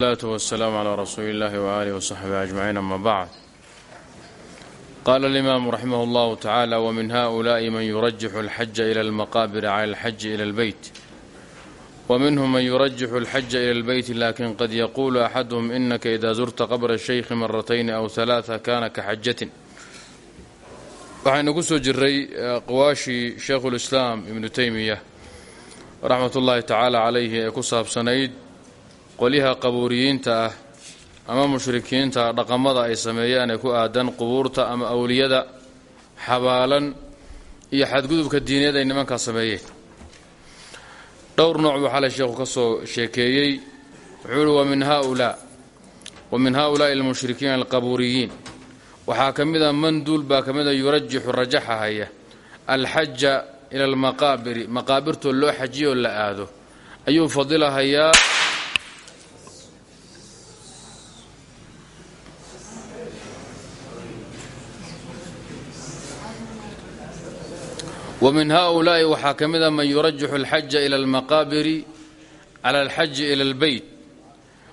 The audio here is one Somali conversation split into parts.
salaatu wasalaamu calaa rasuuli illaahi waaalihi wasaxbi ajmaciin ama bacd qaala alimaamu raximah اllahu tacaala wamin haؤulaa'i man yurajixu alxaja ila almaqaabir cala alxaji ila albeyt waminhum man yurajixu alxaja ila albeyti laakiin qad yaquulu axaduhum inaka ida zurta qabra shaykhi maratayni aw halaaa kana ka xajatin waxaynu ku soo jiray aqwaashii sheikhu lislaam ibnu teymiya raxmat ullaahi tacaala calayhi ee ku saabsanayd qolyaha qabuuriyiinta ah ama mushrikiinta dhaqamada ay sameeyaan ee ku aadan qubuurta ama awliyada xabaalan iyo xadgudubka diineed ay nimankaa sameeyeen. Dhowr nooc buu xalay sheekhu ka soo sheekeeyey. Wuxuu uhi wamin haulaa wa min haaulaai almushrikiina alqabuuriyiin waxaa ka mid a man duul baa ka mida yurajixu rajaxahaya alxaja ila almaqaabiri maqaabirtoo loo xajiyo oo la aado. Ayuu fadilahayaa wa min haulaa'i waxaa ka mid a man yurajixu alxaja ila almaqaabiri cala alxaji ila albeyt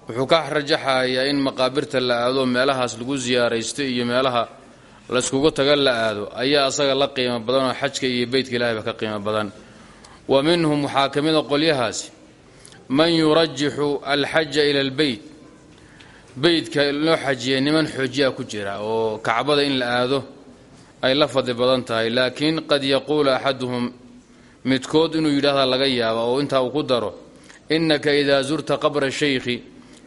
wuxuu ka rajaxayaa in maqaabirta la aado meelahaas lagu siyaaraysto iyo meelaha layskugu taga la aado ayaa asaga la qiimo badan oo xajka iyo beytka ilahay ba ka qiimo badan. Wa minhum waxaa ka mid a qolyahaasi man yurajixu alxaja ila albeyt beytka loo xajiya niman xoojiya ku jira oo kacbada in la aado ay la fadli badan tahay laakiin qad yaquulu axaduhum midkood inuu yidhaahda laga yaaba oo intaa uu ku daro innaka idaa zurta qabra shaykhi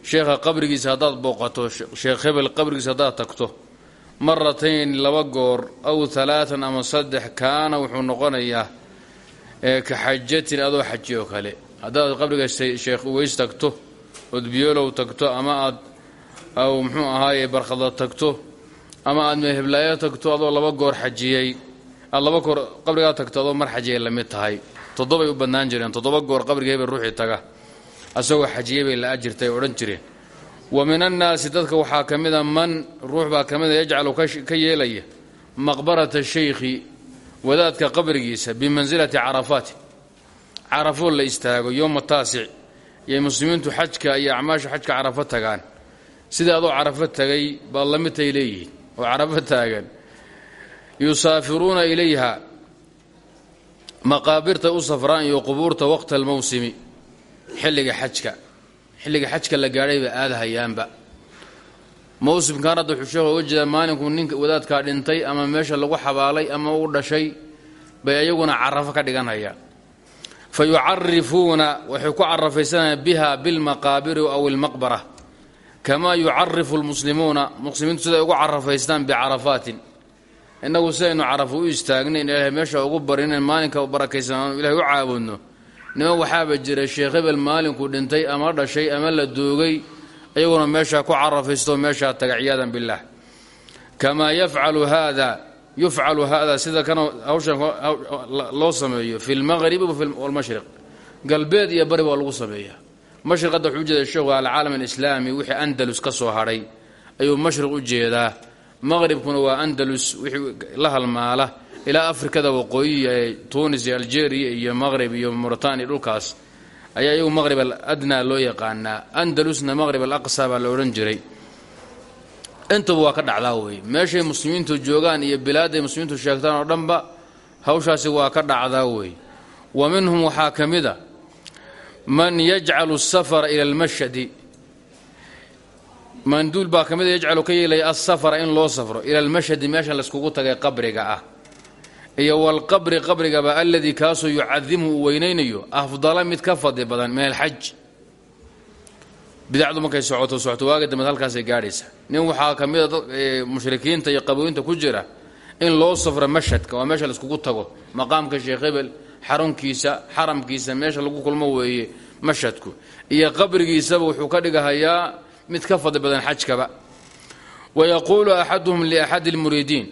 sheekha qabrigiisa haddaad booqato sheekh hebel qabrigiisa haddaad tagto maratayn laba goor aw alaaan ama saddex kaana wuxuu noqonayaa ka xajatin adoo xaji oo kale. Haddaad qabriga sheekh uweys tagto ood biyoolow tagto ama aw muxuu ahaaye barkhada tagto ama aad meheblaayo tagto adoo laba goor xajiyey. Aad laba goor qabrigaa tagto adoo mar xajiyay la mid tahay. Toddobay u bannaan jireen toddoba goor qabriga hebel ruuxii taga. Asagoo xajiyey bay la ajirtay odhan jireen. Wa min annaasi dadka waxaa ka mida man ruux baa ka mida yajcalu ka yeelaya maqbarata shaykhi wadaadka qabrigiisa bimansilati carafaati carafoo la istaago yooma taasic yay muslimiintu xajka iyo acmaasha xajka carafo tagaan. Sida adoo carafo tagay baad lamidtay leeyihiin oo carafo taagan. Yusaafiruuna ilayha maqaabirta u safraan iyo qubuurta waqta almawsimi xilliga xajka. Xilliga xajka la gaadhay ba aadahayaanba mawsimkan hadda wuxuu sheekhu uga jeedaa maalinkuu ninka wadaadkaa dhintay ama meesha lagu xabaalay ama u dhashay bay ayaguna carafo ka dhiganhayaan fa yucarifuuna waxay ku carafaysanayaan biha bilmaqaabiri aw ilmaqbara kamaa yucarifu lmuslimuuna muslimiintu siday ugu carafaystaan bicarafaatin innagu sidaynu carafo u istaagnayn ilaahay meesha ugu barinen maalinka barakaysan ilahay u caabudno niman waxaaba jira sheekh hebel maalinkuu dhintay ama dhashay ama la doogay ayaguna meeshaa ku carafaysto meeshaa taga ciyaadan billaah kamaa yafcalu haada yufcalu haada sida kan hawshan loo sameeyo fi lmaqribi walmashriq galbeed iyo bari baa lagu sameeyaa mashriq hadda wuxuu ujeeda sheekhu alcaalam alislaami wixii andalus ka soo hadhay ayuu mashriq u jeedaa. Maqribkuna waa andalus wixii la halmaala ilaa afrikada waqooyi ee tunis iyo algeria iyo maqrib iyo mauritania dhulkaas. Ayaa iyagu maqrib aladnaa loo yaqaanaa. Andalusna maqrib alaqsa baa la odhan jiray. Intaba waa ka dhacdaa wey. Meeshay muslimiintu joogaan iyo bilaaday muslimiintu sheegtaan oo dhanba hawshaasi waa ka dhacdaa wey. Wa minhum waxaa ka mid a man yajcalu asafara ila almashhadi. Manduul baa ka mid a yajcalu ka yeelaya asafara in loo safro. Ila almashhadi meeshan layskugu tagay qabriga ah. Iyo walqabri qabrigaba aladii kaasoo yucadimhu uu weynaynayo afdala mid ka fadli badan min alxaj bidacdu markay socoto socoto waaga dambeed halkaasay gaadhaysa. Nin waxaa ka mid a mushrikiinta iyo qabooyinta ku jira in loo safro mashhadka waa meesha laiskugu tago. Maqaamka sheekh hebel xarunkiisa xaramkiisa meesha lagu kulmo weeye mashhadku iyo qabrigiisaba wuxuu ka dhigahayaa mid ka fadli badan xajkaba. Wayaquulu axaduhum liaxadi lmuriidiin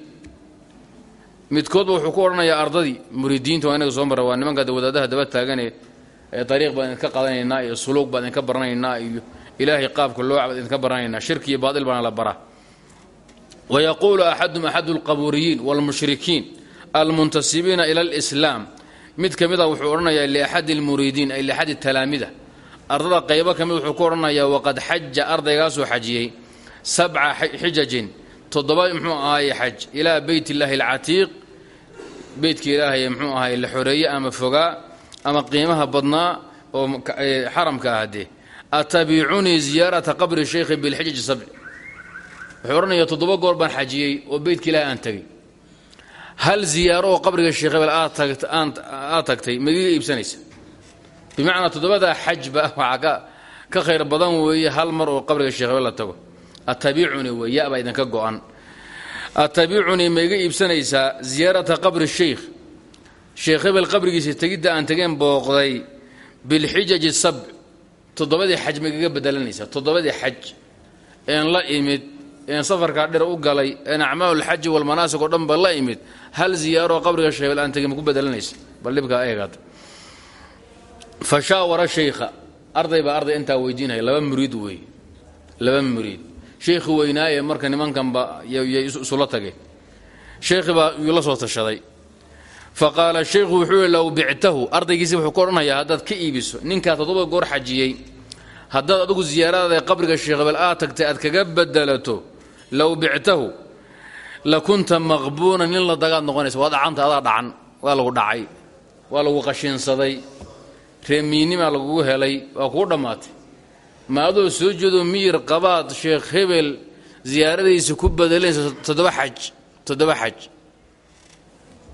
midkoodba wuxuu ku odhanayaa ardadii muriidiinta waa inaga soo marra waa nimanka wadaadaha daba taagane dariiq baan idinka qadanaynaa iyo suluug baan idinka baranaynaa iyo ilaahay qaabka loo cabad idinka baranaynaa shirki iyo baatil baana la baraa wayaquulu axadum axadu alqabuuriyiin waalmushrikiin almuntasibiina ila alislaam mid ka mid a wuxuu odhanayaa liaxadi almuriidiin ay liaxadi talaamida. Ardada qaybo ka mid wuxuu ku odhanayaa waqad xaja ardaygaasoo xajiyey sabca xijajin toddoba muxuu ahaaye xaj ilaa beyt illaahi alcatiiq. Beytka ilaahay muxuu ahaay la xoreeye ama fogaa ama qiimaha badnaa oo xaramka ah dee atabiicunii ziyaarata qabri shaykhi bilxijaji sabci wuxuu odhanaya toddoba goor baan xajiyey oo beytka ilaahay aan tegey hal ziyaaro oo qabriga sheekh hebel aad tagtay magiga iibsanaysa? Bimacnaa toddobadaa xajba waxaa ka khayr badan weeye hal mar oo qabriga sheekh hebel la tago. Atabiicunii wey ya baa idinka go-an. Atabiicunii ma iga iibsanaysaa ziyaarata qabri sheykh sheekh hebel qabrigiisa tegidda aan tageen booqday bilxijaji sabc toddobadii xaj ma igaga bedelanaysaa toddobadii xaj een la imid een safarkaa dhir u galay een acmaalulxaji walmanaasig oo dhanba la imid. Hal ziyaaroo qabriga sheekh hebel aan tegin ma ku bedelanaysa? Bal dhibkaa eegaad. Fa arday baa arday intaa weydiinaya. Laba muriid weeye laba muriid. Sheekhi weynaaye marka nimankanba yay isula tageen sheekhi baa yuu la soo tashaday. Fa qaala shaykhu wuxuu yihi low bictahu. Wuxuu ku odhanayaa ka iibiso ninkaa toddoba goor xajiyey haddaad adigu ziyaaradaada qabriga sheekh hebel aad tagtay aad kaga bedelato low bictahu la kunta maqbuunan nin la dagaad noqonaysa waa dhacanta adaa dhacan waa lagu dhacay waa lagu qashiinsaday reemiinimaa lagugu helay waa kuu dhammaatay. Ma adoo soo jeedo miyir qabaad sheekh hebel ziyaaradiisa ku bedelanaysa toddoba xaj toddoba xaj.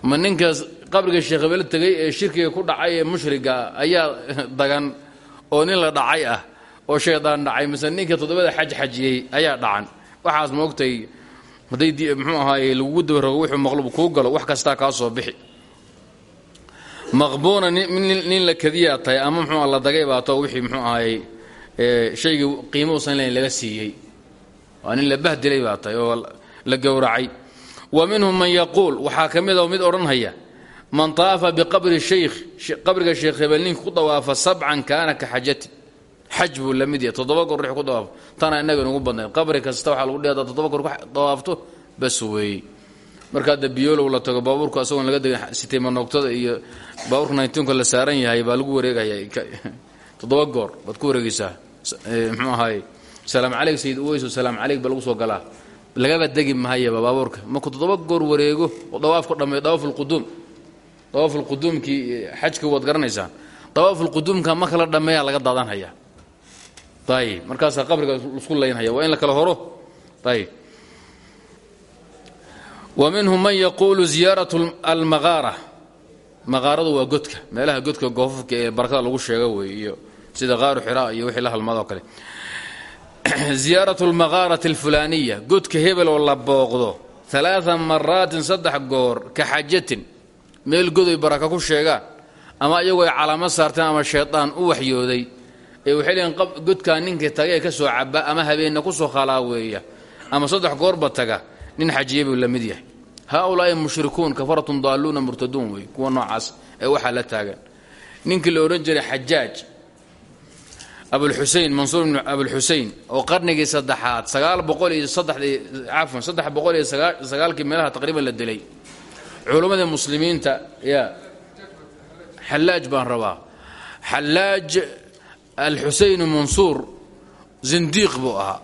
Ma ninkaas qabriga sheekh hebel tegay ee shirkiga ku dhacay ee mushriga ayaa dagan oo nin la dhacay ah oo shaydaan dhacay mise ninka toddobada xaj xajiyey ayaa dhacan waxaas moogtay hadday muxuu ahaaye lagugu dabarogo wuxuu maqlubu kuu galo wax kastaa kaa soo bixi. Maqbuuna nin la kadiyaa ama muxuu la dagay baato wixii muxuu ahaayey shaygii qiimuusan laga siiyey. Waa nin la bahdilay baa oo la gowracay. Wa minhum man yaquul waxaa ka mid a mid odhanhaya man taafa biqabri shaykh qabriga sheekh hebel ku dawaafa sabcan kaana ka xajati xaj buu la mid yahay. Toddoba goor ruux ku dawaafo. Tana innaga inugu badnayd qabri kasta waxaa lagu dhehdaa toddoba goor dawaafto bas weeye marka hadda biyoolow la tago baabuurku asagoon laga degin sitaymanogtada iyo baabuurka naytuunka la saaran yahay baa lagu wareegaya. Toddoba goor baad ku wareegaysaa. Mxuu ahaay salaam caleyk sayid uweyso salaam caleyk ba lagu soo galaa. Lagaba degi mahayaba baabuurka. Markuu toddoba goor wareego oo dawaafku dhammeeyo dawaafulquduum dawaafulquduumkii xajkii waad garanaysaan. Dawaafulquduumka ma kala dhammeeyaa laga daadanhayaa ayib markaasaa qabriga isku laynhaya waa in la kala horo? Ayib wa minhum man yaquulu ziyaarat almaqaara maqaaradu waa godka. Meelaha godka goofafka ee barakada lagu sheego wey iyo sida qaaru xiraa iyo wixii la halmaadoo kale. Ziyaaratu almaqaarati alfulaaniya godka hebel oo la booqdo. Alaaa maraatin saddex goor ka xajatin. Meel godoy baraka ku sheegaan. Ama iyagoo ay calaamad saarteen ama shaydaan u waxyooday ee waxay leeyiin godkaa ninka taga ee ka soo caba ama habeenna ku soo khalaaweeya ama saddex goorba taga nin xajiya buu la mid yahay. Haaulaai mushrikuun kafaratun daaluuna murtaduun wey kuwa noocaas ee waxaa la taagan. Ninkii la odhan jiray xajaaj abulxusein mansuur bn abulxusein oo qarnigii saddexaad sagaal boqol iyo saddexdii cafwan meelaha taqriiban la dilay. Culammadii muslimiinta ya xallaaj baan rabaa. Xallaaj alxusein mansuur zindiiq buu ahaa.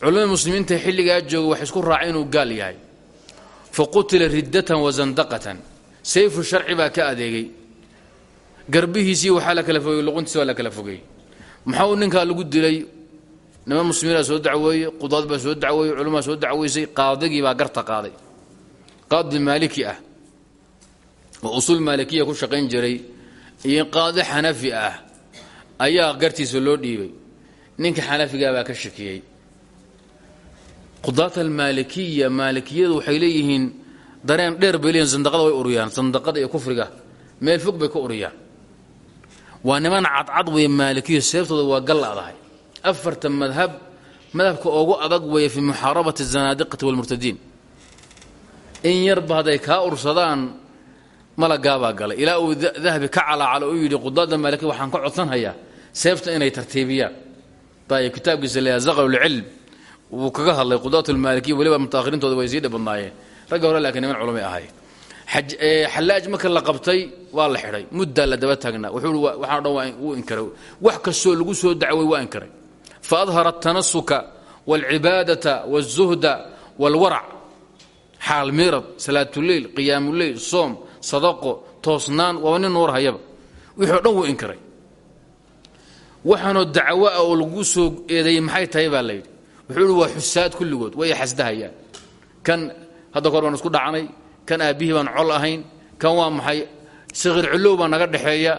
Culamada muslimiinta xilligaa jooga wax isku raacay inuu gaal yahay. Fa qutila riddatan wa zandaqatan. Sayfu sharci baa ka adeegay. Garbihiisii waxaa la kala fogey luquntiisi waa la kala fogey maxaa ninkaa lagu dilay? Niman muslimiinaa soo dacweeye qudaad baa soo dacweeye culamaa soo dacweysay qaadigii baa garta qaaday. Qaadi maaliki ah oo usuul maalikiya ku shaqayn jiray iyo xanafi ah ayaa gartiisa loo dhiibay. Ninka xanafigaa baa ka shakiyey. Qudaat almaalikiya maalikiyadu waxay leeyihiin dareen dheer bay leeyihiin sandaqada way uriyaan sandaqada iyo kufriga. Meel fog bay ka uriyaan waa niman cadcad weeye maalikiya seebtooda waa galladahay afarta madhab madhabka ugu adag weeye fii muxaarabati azanaadiqati walmurtadiin. In yarba hadday kaa ursadaan malagaabaa galay. Ilaa uu dahabi ka calaacalo u yidhi qudaadda maalikiya waxaan ka codsanhayaa seefta inay tartiibiyaan. Ayb kitaabkiisa leeyaha zaqalulcilm wuu kaga hadlay qudaat lmaalikiya weliba mutaahiriintooda way sii dhibadnaayeen. Ragga hore laakiin niman culumay ahay. Xallaaj marka la qabtay waa la xidhay muddaa la daba taagnaa wuxuu waxaan dhan wuu inkaray. Wax kastoo lagu soo dacway waa inkaray. Fa adhara atanasuka waalcibaadata waalzuhda waalwarac xaal miirad salaatuleyl qiyaamuleyl soom sadaqo toosnaan waaba nin nuur hayaba. Wixii o dhan wuu waxaanoo dacwo ah oo lagu soo eedeeyey maxay tahay baa layidhi wuxuu waa xusaad kulligood way xasdahayaan. Kan hadda kahor baan isku dhacnay kan aabbihii baan col ahayn kan waa maxay? Sakiir cullow baa naga dhexeeya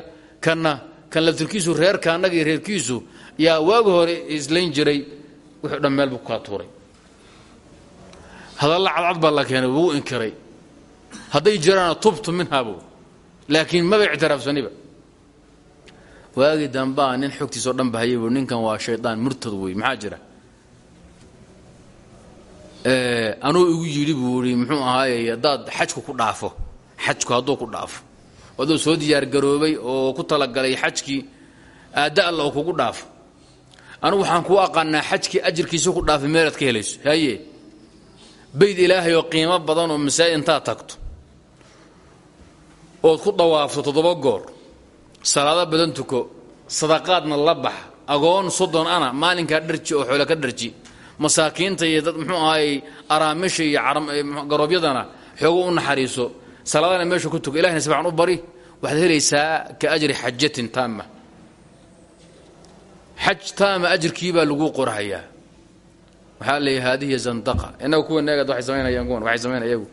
kanna kan laftirkiisu reerka annaga reerkiisu yaa waagi hore islayn jiray. Wuxuu dhan meel buu kaa tuuray hadalla cadcad baa la keenay wuu inkiray. Hadday jiraana tubtu minhabu laakiin maba ictiraafsaniba waagii dambaa nin xogtiisao dhan bahayay ninkan waa shaydaan murtad wey maxaa jira? Anuu igu yidhi buu i muxuu ahaaye haddaad xajku ku dhaafo xajku hadduu ku dhaafo aduu soo diyaargaroobay oo ku talagalay xajkii aadda alla oo kugu dhaafo. Anugu waxaan kuu aqaanaa xajkii ajirkiisa ku dhaafay meelaad ka helayso haye? Bayd ilaahay oo qiimo badan oo masaajid intaad tagto ood ku dawaafto toddoba goor salaado badan tuko sadaqaadna la bax agoon soddon ana maalinkaa dharji oo xoole ka dharji. Masaakiinta iyo dad muxuu ahaayey araamisha iyo garoobyadana xoogo u naxariiso. Salaadana meesha ku tuko ilahina sabcan u bari waxaad helaysaa ka ajri xajatin taama xaj taama ajirkiibaa lagu qorhayaa waxaa leeya haadihi zandaqa. Innaga kuwa neegad waxay samaynayaan kuwan waxay samaynaya iyagu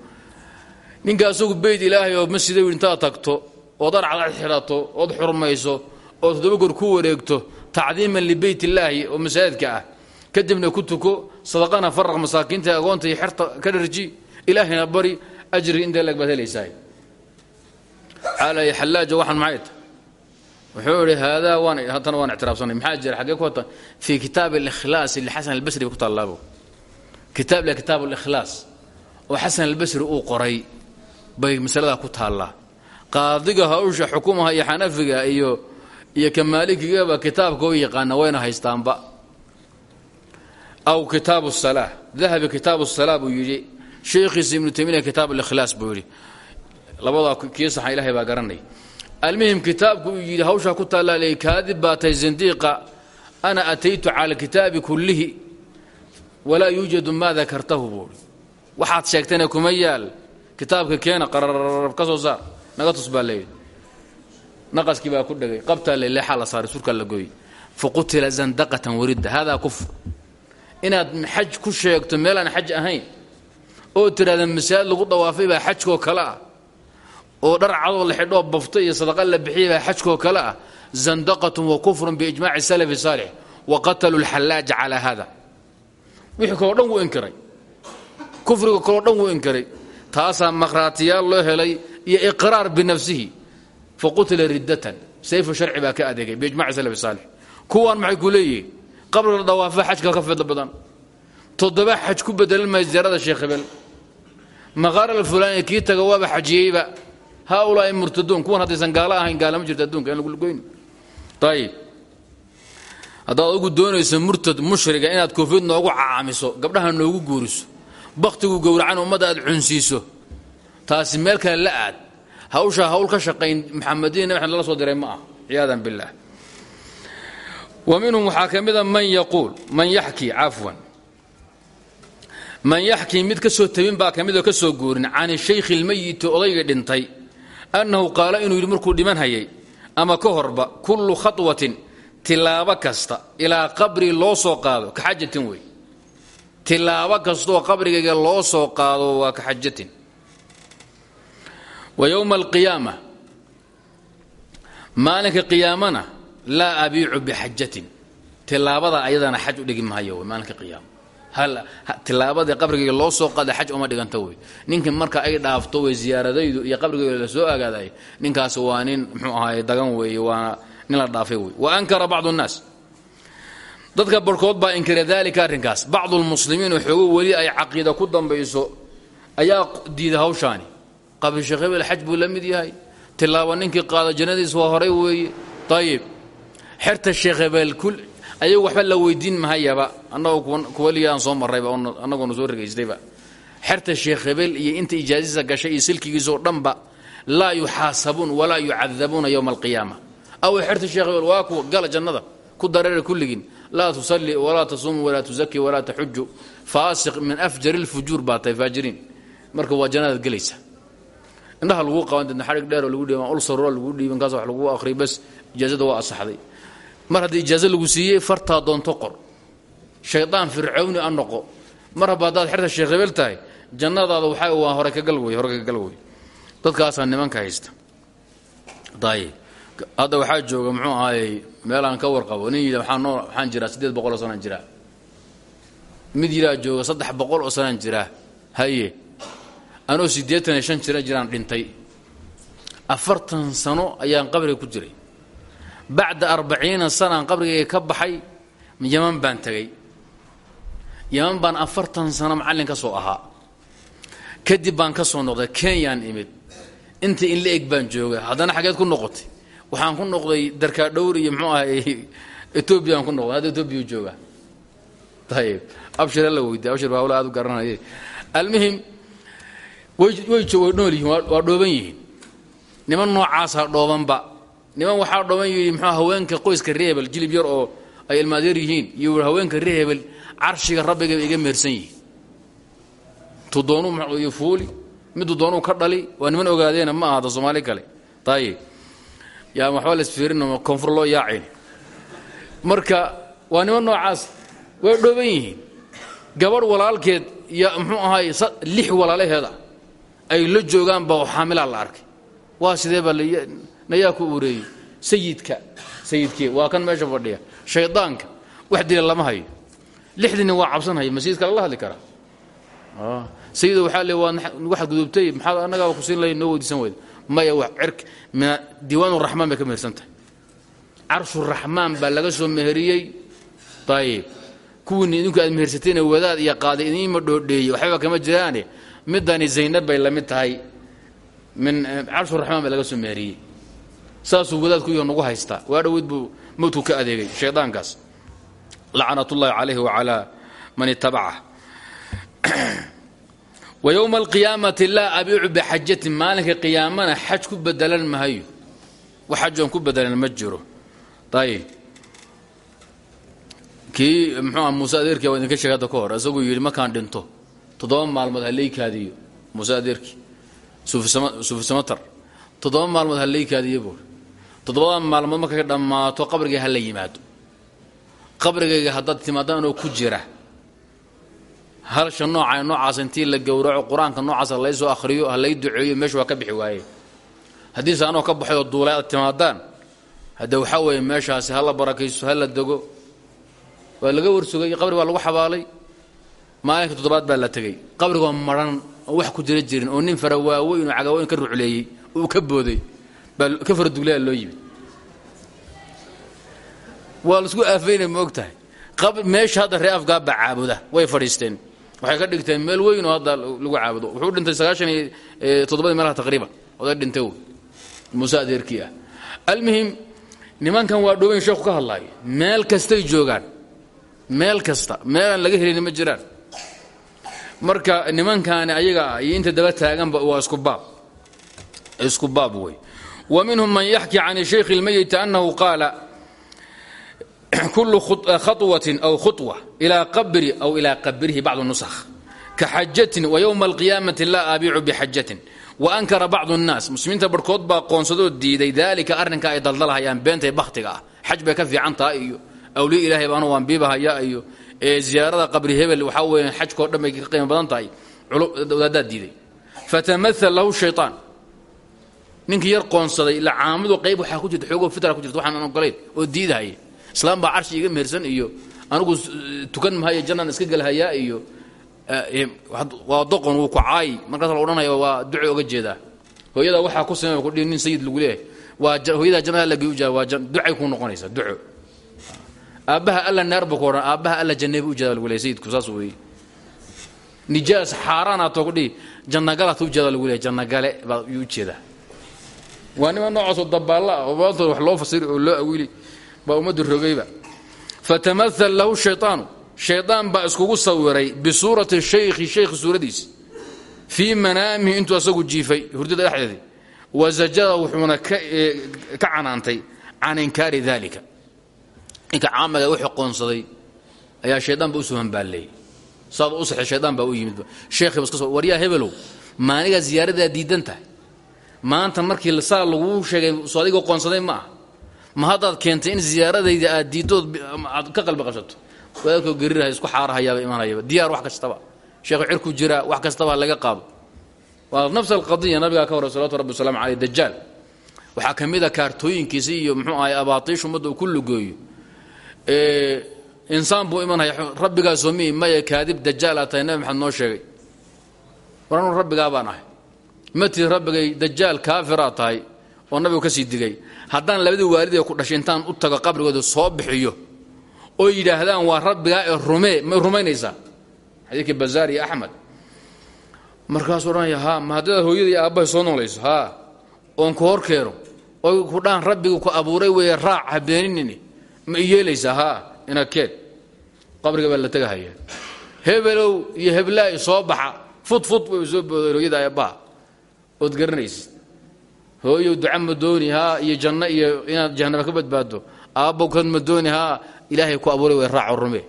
ninka asagu beyd ilaahay oo masjida intaad tagto ood arcad xidhato ood xurmayso ood toddoba goor ku wareegto tacdiiman libeyt illaahi oo masaajidka ah. Kadibna ku tuko sadaqana faraq masaakiinta agoonta iyo ka dharji ilaahayna bari ajri inta leg baad helaysaa xaalay xallaaja waxaan maxay tahay wuxuu idhi haadaa waan haddana waan ictiraafsanay maxaa jira xaggee ku wata? Fii kitaab alikhlaas lixasan albasri bay ku tallaabo kitaab la kitaab alikhlaas. Oo xasan albasri uu qoray bay masaladaa ku taallaa qaadiga hawsha xukumaha iyo xanafiga iyo iyo kamaalikigaba kitaabka u yaqaana wayna haystaanba. Aw kitaabu salaa dahabi kitaabu salaa buu yidhi. Sheekhiisa ibnu taymiya kitaab alikhlaas buu yidhi. Labadaa kii saxa ilahay baa garanay. Almuhim kitaabku uu yidhi hawshaa ku taallaaley kaadib baa tahay zindiiqa ana ataytu cala kitaabi kullihi walaa yuujadu maa dakartahu buui waxaad sheegtayna kuma yaal. Kitaabka keena qararab ka saar naga tus baa leeyidhi naqaskii baa ku dhegay qabtaa le leexaa la saaray surkaa la gooyey. Faqutila zandaqatan waridda. Haadaa kufr. Inaad xaj ku sheegto meelaan xaj ahayn oo tidhahda masaajid lagu dawaafay baa xajkoo kale ah oo dhar cadoo la xidhoo bafto iyo sadaqa la bixiyay baa xajkoo kale ah. Zandaqatun wa kufrun biijmaaci salafi saalix. Wa qataluu lxallaaja calaa hada wixii kaloo dhan wuu inkiray. Kufriga kaloo dhan wuu inkiray. Taasaa maqhraatiyaal loo helay iyo iqraar binafsihi. Fa qutila riddatan. Sayfu sharci baa ka adeegay biijmaci salafi saalix. Kuwaan maxay ku leeyihiin? Qabriga dhawaafa xajka ka fidla badan. Toddoba xaj ku bedelan maya ziyaarada sheekh hebel. Maqaar alfulaani kii taga waaba xajiyeyba. Haaulaai murtaduun kuwan haddaysan gaalo ahayn gaalama jirta adduunka in lagulagoyn ayib haddaad ugu doonayso murtad mushriga inaad koofiyad noogu cacaamiso gabdhaha noogu guuriso bakhtigu gowracan ummadda aad cunsiiso taasi meel kale la aad. Hawshaa hawl ka shaqayn maxamediya nabi axmed lala soo diray ma ah ciyaadan billaah. Wa minhum waxaa ka mida man yaquul man yaxkii cafwan. Man yaxkii mid ka soo tabin baa ka midoo ka soo guurin can shaykhi lmayiti odayga dhintay annahu qaala inuu yidhi markuu dhiman hayay ama ka horba kullu khawatin tilaabo kasta ilaa qabri loo soo qaado ka xajatin tilaabo kastaoo qabrigayga loo qaado waa ka wa yowma alqiyaama maalinka qiyaamana laa abiicu bixajatin tilaabada ayadana xaj u dhigi maayo wey maalinka qiyaama tilaabadii qabrigayga loo soo qaada xaj uma dhiganta wey ninka marka ay dhaafto way ziyaaradaydu iyo qabrigayga la soo agaaday ninkaas waa nin mxuu ahaay dagan weeye waa nin la dhaafay wey wa ankara bacdu nnaas. Dadka barhkood baa inkira daalika arrinkaas. Bacdu lmuslimiin oo xoogo weli ay caqiida ku dambayso ayaa diiday hawshaani qabri sheekh hebel xaj buu la yahay. Tilaaba ninkii qaada jannadiis waa horay weeye. Ayib xerta sheekh hebel ayagu waxba la weydiin mahayaba annagoo kuwa ligaan soo marrayba annagoona soo regaystayba xerta sheekh iyo inta ijaazisa gashay iyo silkigiisoo dhanba laa yuxaasabuun walaa yucadabuuna yowma alqiyaama. Aw xerta sheekh waa kuwa gala jannada ku dareera kulligiin laa tusalli walaa tasuumu walaa tuzaki walaa taxuju faasiq min afjari lfujuur baa tahay marka waa jannadaad gelaysa indhaha lagu qaban xadhig dheeroo lagu dhiiban ulsaroo lagu dhiiban kaas wax lagu akhriy bas ijaazada waa asaxday. Mar haddii ijaazo lagu siiyey fartaa doonto qor. Shaydaan fircawni a noqo. Mar haba haddaad xerta sheekh tahay jannadaada waxa waa hore ka gal wey hore ka gal wey dadkaasaa nimanka haysta dayib hadda waxaa jooga muxuu ahaayey meel aan ka warqabo waxaan noo waxaan jiraa siddeed boqol oo mid yidhaa jooga saddex boqol oo haye anoo siddeetan iyo shan jira jiraan dhintay. Afartan sano ayaan qabriga ku jiray. Bacda arbaciina sanaan qabrigayga ka baxay yaman baan tegey yaman baan afartan sano macallin ka soo ahaa. Kadib baan ka soo noqday kenyaan imid. Inta in la eg baan joogay haddana xageed ku noqotay. Waxaan ku noqday darkaadhowr iyo muxuu ahay etoobiyaan ku noqday hadda etoobiya jooga. Ayib abshir alla weydiya abshir baa hawla aad u garanaya almuhim way nool yihiin waa dhooban yihiin niman noocaasaa dhoobanba niman waxaa dhooban yihi muxuu haweenka qoyska reebel jilib yar oo ay ilmaadyar yihiin? Iyo haweenka reebel carshiga rabbiga iga meersan yihiin. Tudoonuu iyo fuuli. Miduu doonuu ka dhali. Waa niman ogaadeena ma ahada soomaali kale. Ayib yaa waxba lasfiirin koonfur loo yaacin. Marka waa niman noocaas way dhooban yihiin. Gabadh walaalkeed iyo muxuu ahaay lix walaalaheeda ay la joogaanba xaamilaa la arkay. Waa sidee baa nayaa ku ureeyey? Sayidka. Sayidkee waa kan meesha fadhiya. Shaydaanka. Wax dila lama hayo. Lixdiina waa cabsanhaya masjidka lala hadli karaa sayida waxaa le waxaad gudubtay. Maxaad annagaa ku siin lahay noo weydiisan weyda. Maya wax cirk min diiwaan raxmaan bay ka mehersan tahay. Carshuraxmaan baa laga soo meheriyey. Ayib kuwiini idinku aad mehersateen wadaad iyo qaaday idiinma dhoodheeyey waxbaba kama jiraane midani zaynab bay la mid tahay. Min carshuraxmaan baa laga soo meheriyey saasuu wadaadkuyo nagu haystaa waa dhoweyd buu mowdku ka adeegay shaydaankaas. Lacanat ullahi calayhi wacalaa man itabacah wa yowma alqiyaamati laa abiicu bixajatin maalinka qiyaamana xaj ku bedelan mahayo. Wax xajoon ku bedelan ma jiro. Ayib kii mxuuah muuse adeerkii waa idinka sheegay hadda ka hor isaguu dhinto toddoba maalmood ha leykaadiyo muuse adeerkii suufisamatar toddoba maalmood ha leykaadiyo buur toddobada maalmood markay dhammaato qabrigay ha yimaado. Qabrigayga haddaad timaadaan oo ku jira halsha nooca noocaas intii la gowraco qur'aanka noocaas ha laysoo akhriyo ha lay duceeyo meesha waa ka bixi waaye. Haddiise anoo ka baxay duulay aad timaadaan hadde waxaa weeye meeshaasi ha la barakayso ha la dego waa laga warsugay qabri baa lagu xabaalay maalinka toddobaad baa la tegey. Qabrigoo maran oo wax ku jira jirin oo nin fara waaweyn oo cagawooyin ka rucleeyey uu ka booday baa ka fara duglaya loo yimid. Waa la isku aafayna ma og tahay meesha hadda ree afgaa caabuda way fadhiisteen. Waxay ka dhigteen meel weyn oo hadda lagu caabudo. Wuxuu dhintay sagaashan iyo toddobadii meelaha taqriiban oday dhintay w muuse adeerkii ah. Almuhim nimankan waa dhoobayn sheekhu ka hadlaayo. Meel kastay joogaan. Meel kasta. Meelaan laga helin ma jiraan marka nimankaani ayaga ah iyo inta daba taaganba waa isku baab isku baab wey wa minhum man yaxki can shaykhi اlmayiti anahu qaala kulu khaطwatin aw khuطwa ilaa qabri aw ilaa qabrihi bacdu nusakh kaxajatin wayowma alqiyaamati laa abiicu bixajatin waankara bacdu الnaas muslimiinta barhkood baa qoonsadoo diiday dalika arrinka ay daldalhayaan beentay bakhtiga ah xaj bay ka fiican taha iyo awliya ilahay baanu waan biibahayaa iyo ee ziyaarada qabri hebel waxaa weya xajkao dhan qiimo badan tahay. Wadaadaad diiday. Fatamaal lahu shayطaan ninkii yar qoonsaday ila caamadu qayb waxaa ku jirta xoogoo fitra ku jirta waxaan ogolayn oo diidahaya islaam baa carshi iga mehersan iyo anigu tukan mahayo jannaan iska gelhayaa iyo waa doqon wuu ku caayi markaas la odhanaya waa duco oga jeedaa. Hooyadaa waxaa ku samey kudhi nin sayid lagu leeyahay. Waa hooyadaa jannada lagey ujeeda waa ducay kuu noqonaysaa duco aabbaha alla naar buu ku odhan aabbaha alla janneebu ujeeda lagu leeyahy sayidku saas weeye. Nijaas xaaraanaatoo ku dhihi jannagalaad ujeeda lagu leeyahy jannagale baa yuu u jeedaa waa niman noocaasoo dabaalla ah oo maantooda wax loo fasiri oo loo awili baa ummaddu rogayba. Fatamaal lahu shayطaanu shaydaan baa iskugu sawiray bisuurati shaykhi shaykhi suuradiisi fii manaamihi intuu asagu jiifay hurdada dhexdeedii wa zajara wuxuuna ka canaantay can inkaari dalika ninka caamaga wuxuu qoonsaday. Ayaa shaydaan ba u soo hambaalleeyey saad u saxay shaydaan baa u yimid. Sheekhi bas ka soo waryaa hebelow maanigaa ziyaaradaa diidan maanta markii saa laguu sheegay soo adigoo qoonsaday ma ma haddaad keentay in ziyaaradayda aad diiddood aad ka qalbi qabsato wadaadkoo geriraya isku xaarahayaaba imanayaba diyaar wax kastaba. Sheekhu cirku jira wax kastaba laga qaado. Waa nafs alqadiya nabigaa ka salawatu rabbi wasalaamu caleyh dajaal waxaa ka mid a kaartooyinkiisa iyo muxuu ahay abaatiisha ummadda uu ku lugeeyo insaan buu imanaya rabbigaa soomiyi maya kaadib dajaal aa tahay nabi maxamed noo sheegay. War anu rabbigaa baan ahay. Matid rabbigay dajaal oo nabigu ka sii digay. Haddaan labadii waalidee ku dhashay intaan u tago qabrigooda soo bixiyo oo yidhaahdaan waa rabbigaa ee rumee may rumaynaysaa xadiidkii bazaar iyo axmed. Markaasuu odhanaya ma haddaad hooyada iyo soo noolayso haa oon ku hor oy ku dhahan rabbigu ku abuuray weeye raac habeeninini ma iyeelaysaa haa ina keen qabriga baa la tegahaya hebelow iyo heblaay soo baxa. Fudfud way soo boodeen hooyada aabbaha ood garanaysid. Hooyow duca ma dooni haa iyo janno iyo inaad jahanaba ka badbaado aabbow kan ma dooni haa ilaahay ku abuuray way raaco rume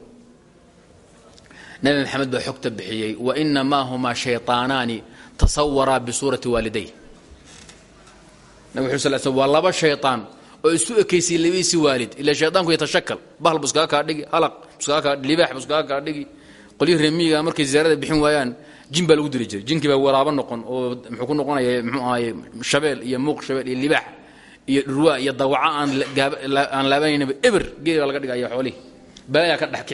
nabi maxamed baa xogta bixiyey wa inamaa humaa shayطaanaani tasawaraa bisuurati waaliday. Nabig sal sl waa laba shayطaan oo isu ekaysay labadiisi waalid ila shayطaanku yatashakal. Bahl bu iskaga dhigi halaq iskaga kaa libaax bu iskaga dhigi qolyihii remiyiga markay ziyaarada bixin waayaan jin lagu diri jiray. Jinkii baa noqon oo muxuu ku noqonaya mxuu ahaye shabeel iyo muuq shabeel iyo libaax iyo dhurwaa iyo dawaco aan laabanayninba eber geeli baa laga dhigaya xoolihii. Balaayaa ka dhex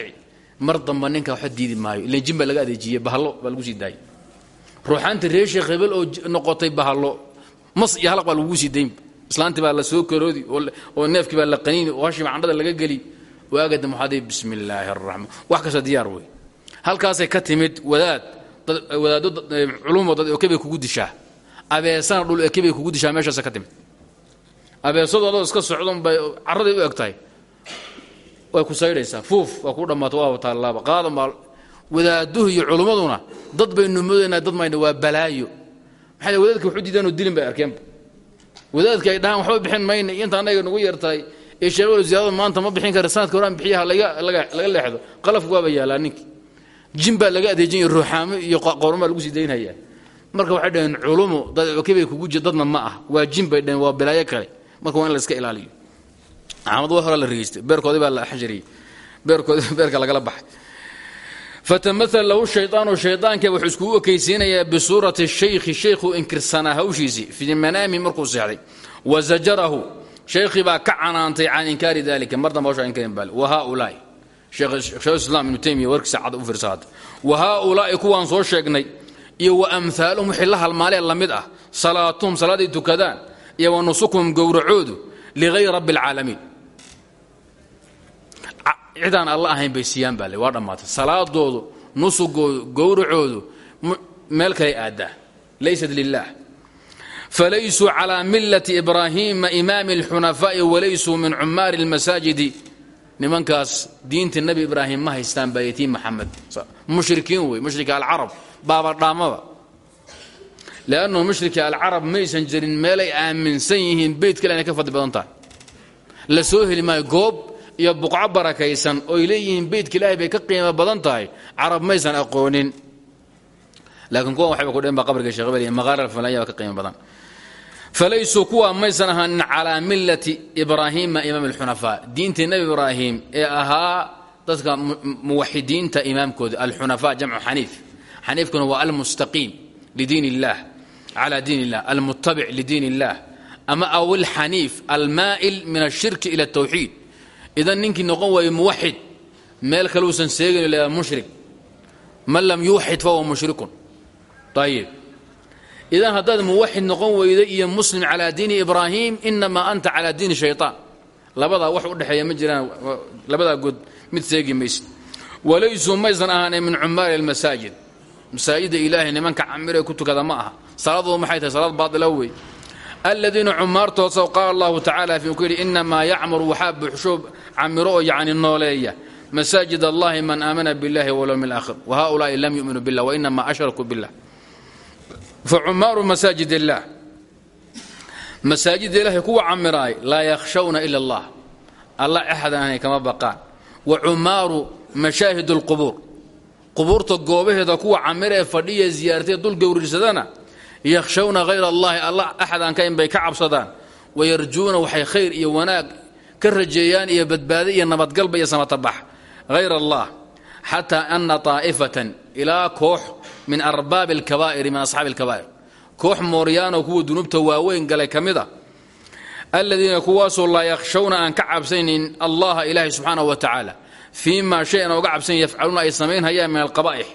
mar damba ninka waxba diidi maayo. Ilan jin laga adeejiyey bahallo baa lagu sii daayay ruuxaanta reer sheekh oo noqotay bahallo mas iyo halaq baa lagugu sii daynba islaantii baa la soo karoodi oo neefkii baa la qaniini oo hashii macandhada laga geli. Waagadam waxaadii bismi illaahi araxmaan wax kasta diyaar wey halkaasay ka timid wadaad wadaaddo culumo dad ekebay kugu dishaa. Abeesana dhul ekebay kugu dishaa meeshaasa ka timid. Abeesadu adoo iska socdon bay carraday u eg way ku saydhaysaa. Fuuf waa kuu waa taalaaba qaadan baa wadaaduhu iyo culummaduna dad baynu moodaynaa dad mayna waa balaayo. Maxay wadaadka waxu diidaanoo dilin bay arkeenba wadaadka ay dhahaan waxba bixin mayna inta annaga nagu yartahay ee sheegalo ziyaadada maanta ma bixin kara sanadka horaan bixiyaha laga leexdo. Qalafku waaba yaalaa ninkii jin baa laga adeejinaya ruuxaamo iyo qorun baa lagu sii daynhayaa marka waxay dhaheen culumu dad okebay kugu jir dadna ma ah waa jin bay waa balaayo kale. Marka waa la iska ilaaliyo. Axmad waa hore la rigeystay beerkoodii baa la xajariyey beerkoodi beerka lagala baxay fatamaala lahu shayaanu shaydaanka wuxuu iskugu ekaysiinayaa bisuurati shaykhi shaykhuu inkirsanaa hawshiisii fii manaami markuu seexday. Wa zajarahu shaykhii baa ka canaantay can inkaari dalika mar damba hawshaa inkarin baale wa haaulaai sheekhulislaam ibnu taymiya warkiisa cad u fiirsa hadda wa haaulaa'i kuwaan soo sheegnay iyo wa amhaaluhum wixii la halmaalee la mid ah salaatuhum salaaday iyo wa gowracoodu ligayri rabbi alcaalamiin cidaan alla ahayn bay siiyaan baa waa dhammaatay. Salaadoodu nusugoodu gowracoodu meel kaley aaddaa. Laysat lilah falaysuu calaa millati ibraahiima imaami alxunafaa'i walaysuu min cumaari almasaajidi. Nimankaas diinta nebi ibraahim ma haystaan baa yatiin maxamed. Mushrikiin wey mushrika alcarab baabadhaamaba leannahu mushrika alcarab maysan jirin meelay aaminsan yihiin beyt kale inay ka fadli badan tahay. La soo heli maayo iyo buqco barakaysan oy leeyihiin beytka ilaahay bay ka qiimo badan tahay carab maysan aqoonin. Laakiin kuwan waxayba ku dheen baa qabriga sheekh bel maqaar alfalanya baa ka qiimo badan. Falaysuu kuwa maysan ahaanin calaa millati ibraahiima imaam alxunafaa diintii nebi ibraahim ee ahaa dadka muwaxidiinta imaamkooda alxunafaa jamcu xaniif. Xaniifkuna waa almustaqiim lidiin illah calaa diin illah almutabic lidiin illah ama aw alxaniif almaa'il min ashirki ila altawxiid idan ninkii noqon waaye muwaxid meel kale uusan seegin la mushrik. Man lam yuwaxid fahuwa mushrikun. Ayib idan haddaad muwaxid noqon weyda iyo muslim calaa diini ibraahim inamaa anta calaa diini shayطaan labadaa wax u dhexeeya ma jiraan labadaa good mid seegi maysid. Walaysuu maysan ahaanee min cumaari almasaajid. Masaajidda ilaahay nimanka camire ku tukada ma aha. Salaadoodu maxay tahay? Salaad baatila wey aladiina cumaartooso qaala allahu tacaala fi ku yidhi inamaa yacmuru waxaa buuxshoo camiro oo yacni nooleeya masaajid allahi man aamana billahi walyowmi alaakhir wahaulaai lam yuminu billah wainamaa ashrakuu billah facumaaru masaajid illaah masaajidda ilaahay kuwa camiraay laa yakhshawna ila allah alla axad aanay kama baqaan. Wa cumaaru mashaahid alqubuur qubuurta goobaheeda kuwa camira ee fadhiya yakhshawna ghayra allahi allah axad aan ka inbay ka cabsadaan. Wayarjuuna waxay khayr iyo wanaag ka rajeeyaan iyo badbaadi iyo nabadgalba iyo samatabax. Hayr allah xataa ana aa'ifatan ilaa koox min arbaabi alkabaa'iri min asxaabi alkabaa'ir koox mooryaano kuwa dunuubta waaweyn galay ka mid a aladiina kuwaasoo laa yakhshawna aan ka cabsaynin allaha ilaahi subxaanahu wa tacaala fii maa shay aan oga cabsayn yafcaluuna ay samaynhayaan min alqabaa'ix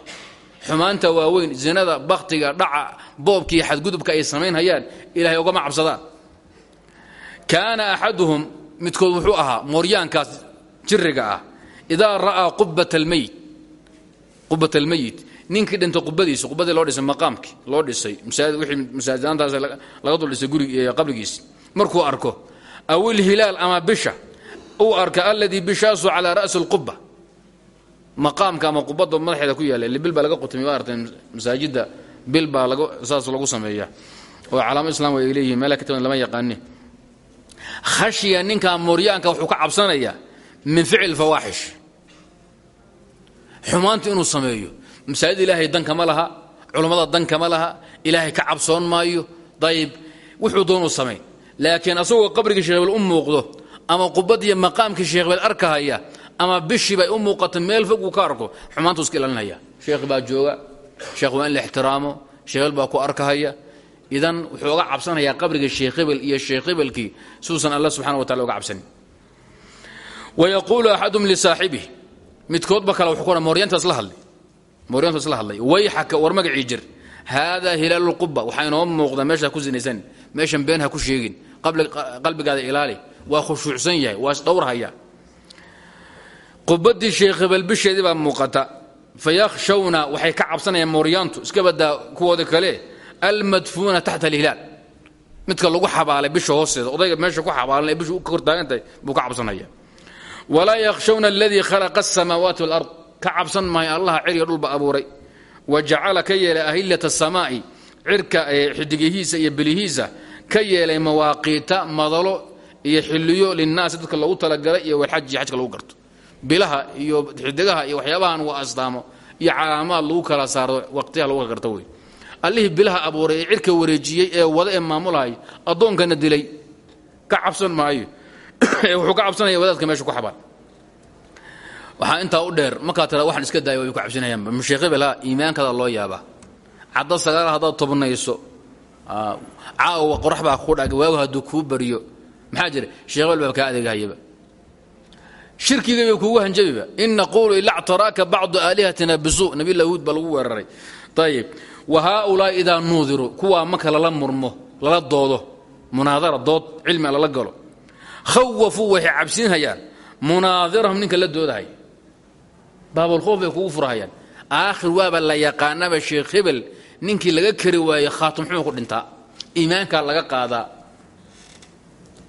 xumaanta waaweyn zinada bakhtiga dhaca boobkiiyo xadgudubka ay samaynhayaan ilahay ugama cabsadaan kaana axaduhum midkood wuxuu ahaa mooryaankaas jiriga ah idaa ra'aa qubat almeyit ninkii dhintay qubadiisa qubadii loo dhisay maqaamkii loo dhisay masaajidaantaas laga dul dhisay gurig qabrigiisi markuu arko aw ilhilaal ama bisha uu arka alladii bishaasu calaa ra'si اlquba maqaamka ama qubadda madaxeeda ku yaalla bil baa laga qutumay waa artay masaajidda bil saas lagu sameeya oo calaamo islam ay leeyihiin meela ka timan lama yaqaani. Khashya ninkaa mooryaanka wuxuu ka cabsanayaa min ficil fawaaxish xumaanta inuu sameeyo. Masaajid ilaahay dan kama laha culummada dan kama laha ilaahay ka cabsoon maayo dayib. Wuxuu doonuu samayn laakiin asagoo qabrigii sheekbel u muuqdo ama qubad iyo maqaamkii sheekbel arkahaya ama bishii bay u muuqata meel fog uu ka arko. Xumaantuu iska ilaalinaya. Sheekh baa jooga. Sheekh waa la ixtiraamo. Sheekhbel baa ku arkahaya. Idan wuxuu oga cabsanayaa qabriga sheekh hebel iyo sheekh hebelkii siduusan alla subxana wa tacala oga cabsanin. Wayaquulu axadum lisaaxibih midkoodba kale wuxuu ku mooryaantaas la hadlay. Mooryaantaas la hadlay. Wayxaka war magacii jir. Haadaa hilaalu lquba waxaa inoo muuqda meeshaa ku sinaysan meeshan been ku sheegin. Qalbigaada ilaali. Waa khushuucsan yahay. Waa isdhowrhaya qubadii sheekh hebel baa muuqata. Fayakhshawna waxay ka cabsanayaan mooryaantu iska badaa kuwooda kale almadfuuna taxta alhilaal midka lagu xabaalay bisha hoosteeda odayga meesha ku xabaalan ee bishu ka buu ka cabsanaya. Yakhshawna aladii khalaqa asamaawaati walard. Ka cabsan maayo allaha cirya dhulba abuuray. Wa jacala ka yeelay ahilata asamaa'i cirka xidigihiisa iyo bilihiisa ka yeelay mawaaqiita madalo iyo xiliyo linnaasi dadka loogu talagalay iyo walxaji xajka lagu garto bilaha iyo xidigaha iyo waxyaabahan waa astaamo iyo calaamaad lagu kala saaro waqtiyaha lagu garto wey. Allihii bilaha abuuray cirka wareejiyey ee wada ee maamulhay addoonkana dilay. Ka cabsan maayo. Wuxuu ka cabsanaya wadaadka meesha ku xabaan waxaa intaa u dheer markaa tira waxaan iska daaya way ku cabsinayaanba masheekh hebelha iimaankada loo yaabaa. Cadda sagaal haddaad tobnayso caawa qorax baa ku dhag waagu hadduu kuu baryo maxaa jira? Sheekh hebel baa kaa adeegahayaba shirkigayba kuugu hanjabiba in naquulu ila ctaraaka bacdu aalihatina bisu nabilah huud baa lagu weeraray. Ayib wa haaulaa idaa nuudiruu kuwaa marka lala murmo lala doodo munaadara dood cilmia lala galo. Khawafuu waxay cabsinhayaan. Munaadirahum ninka la doodahay baabalkhoof bay kugu furahayaan. Aakhir waaba la yaqaanaba sheekh hebel ninkii laga kari waaye khaatum xumuu ku dhintaa. Iimaankaa laga qaadaa.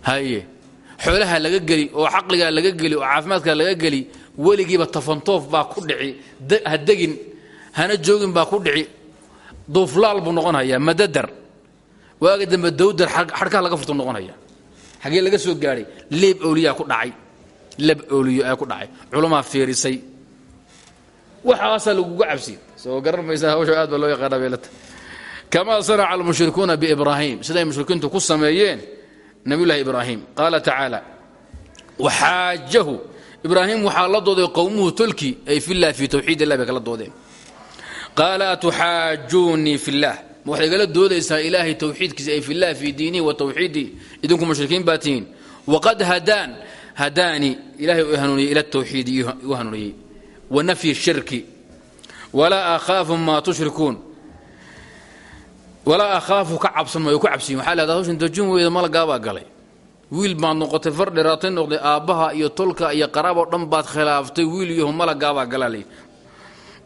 Haye xoolaha laga geli oo caqligaa laga geli oo caafimaadkaa laga geli weligiiba tafantoof baa ku dhici ha degin hana joogin baa ku dhici. Duuflaal buu noqonhayaa madadar. Waaga dambe dawdar xadhkaha laga furtu noqonhaya xagee laga soo gaadhay leeb awliyaa ku dhacay. Leb awliyo ayaa ku dhacay. Culamaa fiirisay. Waxaasaa laguga cabsiy soo garan maysaa hawsha aad baa loo yaqaana beelata. Kamaa sanaca almushrikuuna biibraahim siday mushrikiintu ku sameeyeen nabiyullahi ibraahim qaala tacaala waxaajahu. Ibraahim waxaa la dooday qowmuhu tolki ay filah fii tawxiid illah bay kala doodeen. Qaala atuxaajuunii fillaah ma waxay igala doodaysaa ilaahay tawxiidkiisa ay filah fii diinihi wa tawxiidii idinku mushrikiin baa tihiin. Waqad hadaan. Hadaanii ilahay u ila tawxiidi u hanuuniyey. Wa nafyi shirki. Walaa akhaafu maa tushrikuun walaa akhaafu ka cabsan maayo ku cabsiyin waxaa lahada hawshan dajin weyda malagaabaa galay. Wiil baad noqotay far dhiraatay noqday aabbaha iyo tolka iyo qaraaboo dhan baad khilaaftay wiil iyaho malagaabaa galaalay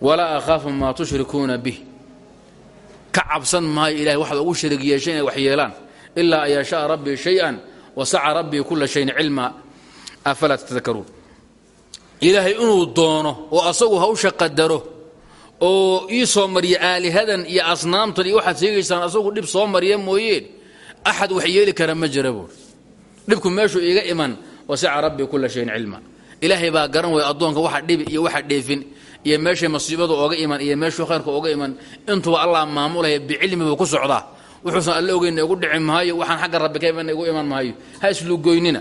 walaa akhaafu maa tushrikuuna bih ka cabsan maayo ilahay waxaad ugu sharig wax yeelaan. Ilaa an yasha'a rabbii shay-an wasaca rabbii kula shayin cilma. Afalaa tatadakaruun ilaahay inuu doono oo asagu hawsha qadaro oo ii soo mariya aalihadan iyo asnaamtan iyo waxaad sheegaysaan asagu dhib soo mariya mooyeen. Axad wax yeeli kara ma jira buur dhibku meeshuu iman wasica rabbi kula shayin cilma. Ilaahay baa garan waya addoonka waxa dhibi iyo waxa dheefin iyo meeshay masiibadu ooga iman iyo meeshuu khayrka ooga iman. Intuba allah maamulaya bicilmibu ku socdaa. Wuxuusan alle ogeyna igu dhici maayo waxaan xagga rabbi ka iman igu iman maayo. Ha islugoynina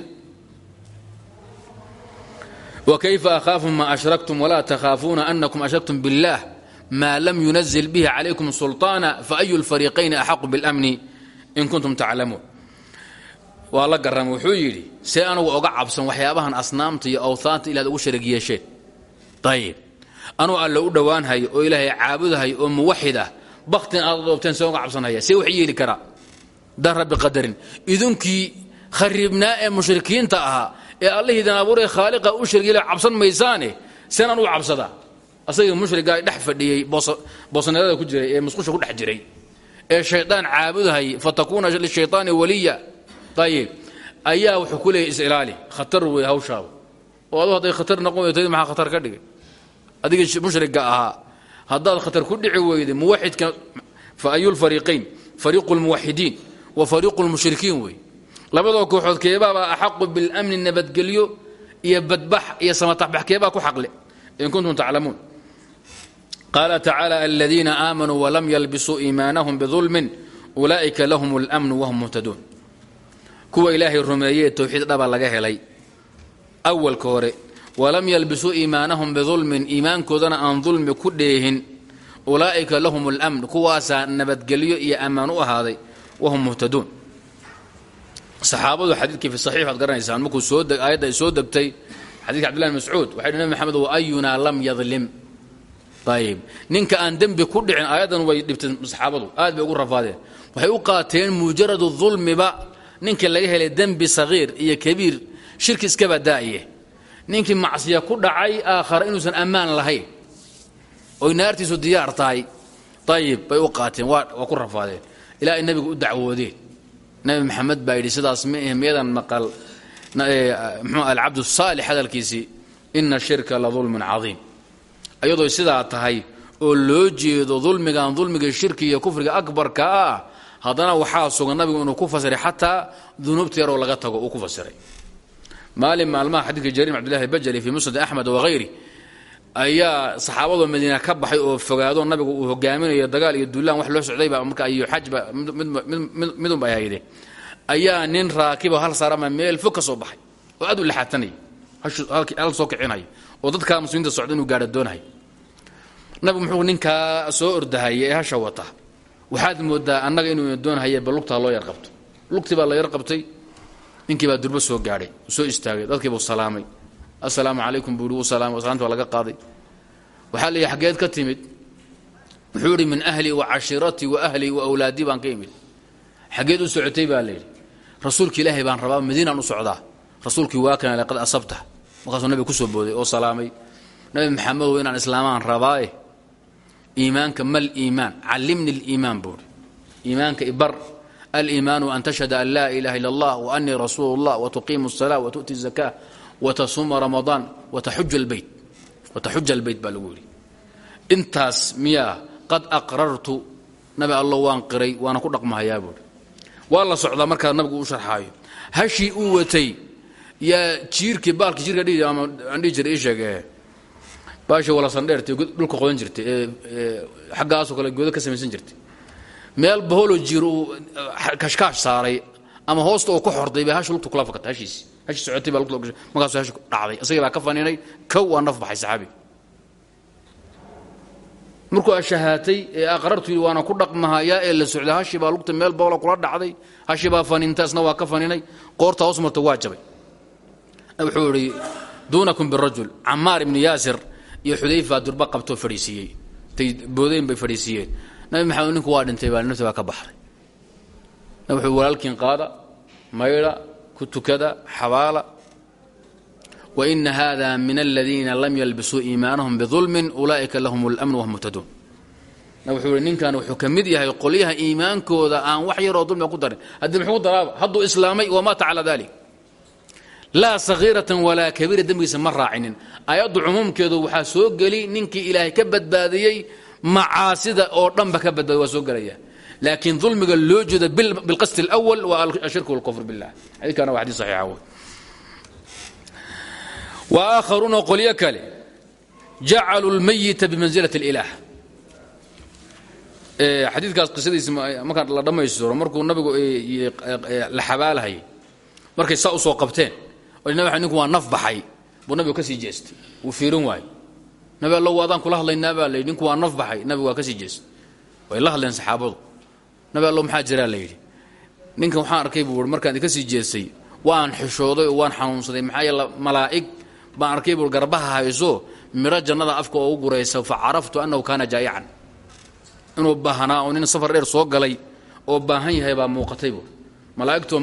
wakayfa akhaafu maa ashraktum walaa takhaafuuna anakum ashraktum biاllaah ما لم ينزل به عليكم سلطانا فأي الفريقين أحق بالأمن إن كنتم تعلمون waa la garan wuxuu yidhi see anugu oga cabsan waxyaabahan asnaamta iyo awhaanta ilaad ugu sharig yeesheen ayib anuu alle u dhowaanhayo oo ilaahay caabudahayo oo muwaxid ah baktin aad doobteen see uga cabsanhaya see wax yeeli karaa daan rabbi qadarin idinkii khariibnaa ee mushrikiinta ahaa ee allahiidan abuuree khaaliqa u shargila cabsan maysaane seen anugu cabsadaa asagii mushrigaa dhex fadhiyey boosneedada ku jiray ee musqusha ku dhex jiray. Ee shaydaan caabudahay fatakuuna lishayطaani waliya. Ayib ayaa wuxuu ku leeyay isilaali khatar wey hawshaaba oo adu hadday khatar noqon weydo maxaa khatar ka dhigay? Adigii mushriga ahaa. Haddaad khatar ku dhici weyday muwaxidka fa ayu lfariiqayn fariiqu lmuwaxidiin wa fariiqu lmushrikiin wey labadoo kooxood keebaabaa axaqu biاlamni nabadgelyo iyo badbax iyo samataxbax keebaa ku xaqle in kuntum taclamuun qaala tacaala aladiina aamanuu walam yalbisuu iimaanahum bidulmin ulaa'ika lahum اlmnu wahum muhtaduun kuwa ilaahay rumeeyee towxiid dhaba laga helay awalka hore walam yalbisuu iimaanahum bidulmin iimaankoodana aan dulmi ku dheehin ulaa'ika lahum اlmn kuwaasaa nabadgelyo iyo ammaan u ahaaday wahum muhtaduun saxaabadu xadiidkii fi saxiix waad garanaysaan markuu soo aayadda ay soo degtay xadidka cbdillah bn mascuud waxay dhi nabi maxamed wa ayunaa lam ayib ninka aan dembi ku dhicin aayaddan way dhibteen saxaabadu aad bay ugu rafaadeen. Waxay u qaateen mujaradu dulmiba ninka laga helay dembi sagiir iyo kabiir shirki iskaba daa'iye. Ninkii macsiya ku dhacay aakhara inuusan ammaan lahayn. Oy naartiisu diyaar tahay. Ayib bay u qaateen waa ku rafaadeen. Ilaa ay nabigu u dacwoodeen. Nabi maxamed baa yidhi sidaas ma eh miyadan maqal? Mxuu alcabdu saalix hadalkiisii ina shirka la dulmun cadiim ayadoo sidaa tahay oo loo jeedo dulmigan dulmiga shirki iyo kufriga akbarka ah haddana waxaa sugan nabigu inuu ku fasiray xataa dunuubta yaroo laga tago uu ku fasiray. Maalin maalmaha xadiidka jariir cabdillahi bajali fii musnad axmed wahayri ayaa saxaabadoo madiina ka baxay oo fogaado nabigu uu hogaaminayo dagaal iyo duulaan wax loo socdayba marka iyo xajba midunba ay hayde ayaa nin raakibo hal saarama meel fog ka soo baxay oo aad u laxaatanaya hal soo kicinayo oo dadkaa muslimiinta socda inuu gaadha doonahay. Nabigu muxuu ninkaa soo ordahaya ee hasha wata waxaad moodaa annaga inuu doonhaye ba lugtaa loo yar qabto. Lugtii baa la yar qabtay ninkii baa durbo soo gaadhay soo istaagay dadkiibuu salaamay. Assalaamu calaykum buu u salaamay salaamta waa laga qaaday. Waxaa la yidhi ka timid. Wuxuu min ahli wa cashiiratii wa ahlii wa awlaadii baan ka imid. Xaggeed u socotay baa layidhi rasuulki ilaahay baan rabaa madiinaan u socdaa. Rasuulkii waa kana laqad asabta markaasuu nabiga kusoo booday oo salaamay nabi maxamedow inaan islaamaan rabaae iimaanka mal iimaan callimni liimaan buuhi iimaanka ibar aliimaanu an tashhada an laa ilaha illa allah wa anii rasuulu llah wa tuqiimu الsalaa wa tu'ti الzaka watasuuma ramadaan wataxuja albeyt wataxuja albeyt baa lagu yidhi intaas miyaa qad aqrartu nabi allo waan qiray waana ku dhaqmahayaa buuhi waa la socdaa markaa nabigu u sharxaayo hashii uu watay yaa jiirkii baalkii jirka ama aan dhihi jiray ii sheege baashii walasandheertay dhulka qodan jirtay ee xaggaasoo kale goodo ka samaysan jirtay meel baholo jiir uu kashkaash saaray ama hoosta oo ku xorday bay hashi lugta kula fakatay hashiisi hashi socotay baa lugta markaasuu hashi dhacday. Isagii baa ka faniinay kow waa naf baxay saxaabi. Markuu ashahaatay ee aqrartu waana ku dhaqmahayaa ee la socday hashi baa lugta meel boola kula dhacday hashi baa faniinta isna waa ka faniinay qoorta hoos marta waa jabay wuxuu idhi duunakum birajul camaar ibnu yaasir iyo xudayfa durba qabtoo fadhiisiiyey tay boodayn bay fadhiisiiyeen nabi maxamed ninku waa dhintay baa nafti baa ka baxday. Wuxuu walaalkiin qaada maydha ku tukada xabaala. Wa ina hada min aladiina lam yalbisuu iimaanahum bidulmin ulaa'ika lahum اlmn wahum muhtaduun wuxuu ihi ninkan wuxuu ka yahay qolyaha iimaankooda aan wax yaroo dulmiga ku darin. Haddii muxuu daraaba hadduu islaamay wamaata calaa dalik laa sahiiratan walaa kabiira dembigiisa ma raacinin aayaddu cumuumkeedu waxaa soo geli ninkii ilaahay ka badbaadiyey macaasida oo dhanba ka badbaada waa soo gelaya laakiin dulmiga loo jeedo bilqasd اlأwal waa ashirk wاlkufr biاllah xadiikana waa xadii saxiixa wey waakharuuna qolyo kale jacaluu اlmayita bimanzilaة اlilah xadiikaas qisadiisi markaan la dhammaystiro markuu nabigu la xabaalahayay markay saa usoo qabteen nabi ninku waa naf baxay. Buu nabigu ka sii jeestay. Wuu fiirin waayey. Nabi allow adaan kula hadlaynaa baa layidhi ninku waa naf baxay. Nabigu waa ka sii jeestay. Way la hadleen saxaabadu. Nabi allow maxaa jiraa la yidhi? Ninkan waxaan arkay buu markaan ka sii jeestay waan xishooday oo waan xanuunsaday. Maxaa yeele malaa'ig baan arkay buu garbaha hayso midho jannada afka oo u guraysa fa annahu kaana jaa'ican. Inuu baahnaa oo nin safar dheer soo galay oo baahan yahay baa muuqatay buu malaa'igtoo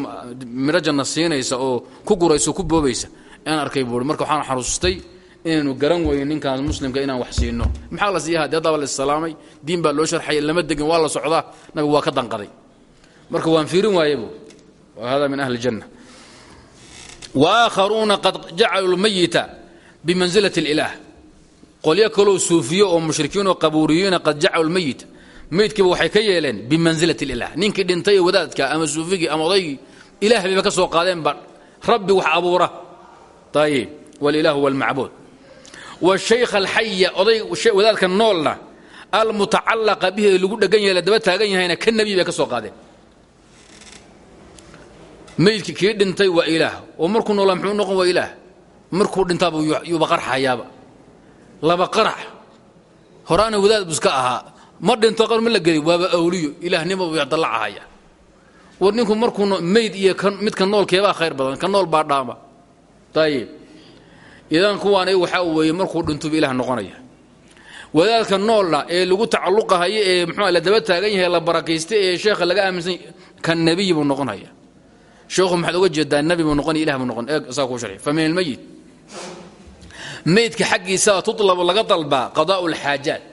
midho janna siinaysa oo ku guraysa ku boobaysa inaan arkay buui marka waxaan xaruustay inaynu garan weyno ninkaan muslimka inaan wax siino. Maxaa la siiya haddii haddaba la islaamay diin baa loo sharxaya lama degin waa la socdaa nabigu waa ka danqaday. Marka waan fiirin waaye bu wa hada min ahli janna. Waakharuuna qad jacaluu lmayita bimansilati اlilaah qolyo kaloo suufiyo oo mushrikiin oo qabuuriyiina qad jacalu lmayita maydkiiba waxay ka yeeleen bimansilati اlilah ninkii dhintay wadaadka ama suufigii ama odaygii ilaah bayba ka soo qaadeenba rabbi wax abuura. Ayib walilah huwa almacbuud wshaykh alxaya oday wadaadka noolna almutacalaqa bihi lagu dhegan la daba taagan yahayna ka nebi bay ka soo qaadeen. Maydki kii dhintay waa ilaah. Oo markuu noolaa muxuu noqon waa ilaah? Markuu dhintaaba yuuba qarxayaaba. Laba qarax. Horaana wadaad bu iska ahaa ma dhinto qar ma la geli waaba awliyo ilaahnimo buu dallacahaya war ninku markuu mayd iyo midka noolkeebaa khayr badan ka nool baa dhaama. Ayib idan kuwaana waxaa weeye markuu dhintuba ilaah noqonaya. Wadaadka noolna ee lagu tacalluqahayo ee muxuu la daba taagan yahay la barakaysta ee sheekha laga aaminsan kan nebiyi buu noqonaya. Sheekhu maxaad oga jeedaa nebi buu noqonaya ilah buu noqon saa kuu sharxi. Fa min almayit maydka tutlabu laga dalbaa qadaa'u alxaajaat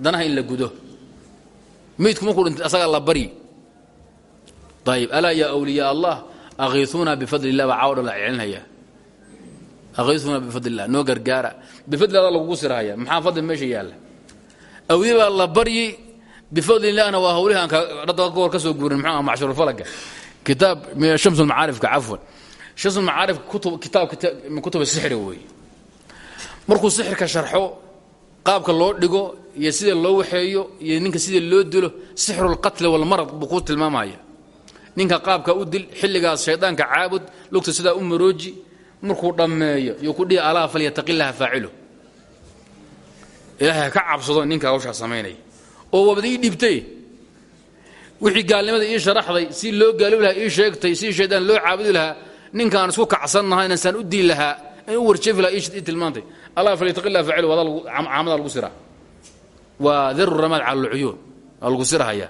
danaha in la gudo. Maydku markuu dhintay asagaa la baryi ayib alaa yaa awliyaa allah akiisuuna bifadli illah baa caawadha la celinaya. Akiisuuna bifadli illah noo gargaara. Bifadli alla lagugu sirhaya maxaa fadli meesha yaalla? Awliya baa la baryi bifadli illahna waa hawlihi aan dhadda ka hor ka soo guurin muxuu ah macshurulfalaga kitaab shamsulmacaarifka cafwan. Shamsulmacaarifka kutub kitaab min kutuba sixri weeye. Markuu sixirka sharxo qaabka loo dhigo iyo sida loo waxeeyo iyo ninka sida loo dilo sixrulqatli walmarad buu ku tilmaamaya. Ninka qaabka u dil xilligaas shaydaanka caabud lugta sidaa u marooji markuu dhammeeyo yuu ku dhihi alaa falyataqillaha faacilu. Ilaahay ha ka cabsado ninka hawshaa samaynaya. Oo wabad ii dhibtay wixii gaalnimada ii sharaxday si loo gaalobi lahaa ii sheegtay si shaydaan loo caabudi lahaa ninkaan isku kacsannaha inansaan u dili lahaa in u lahaa ii tilmaantay alaa falyataqillaha faacilu wadaa caamada lagu siraa waa daru ramaad cala alcuyuun waa lagu sirahaya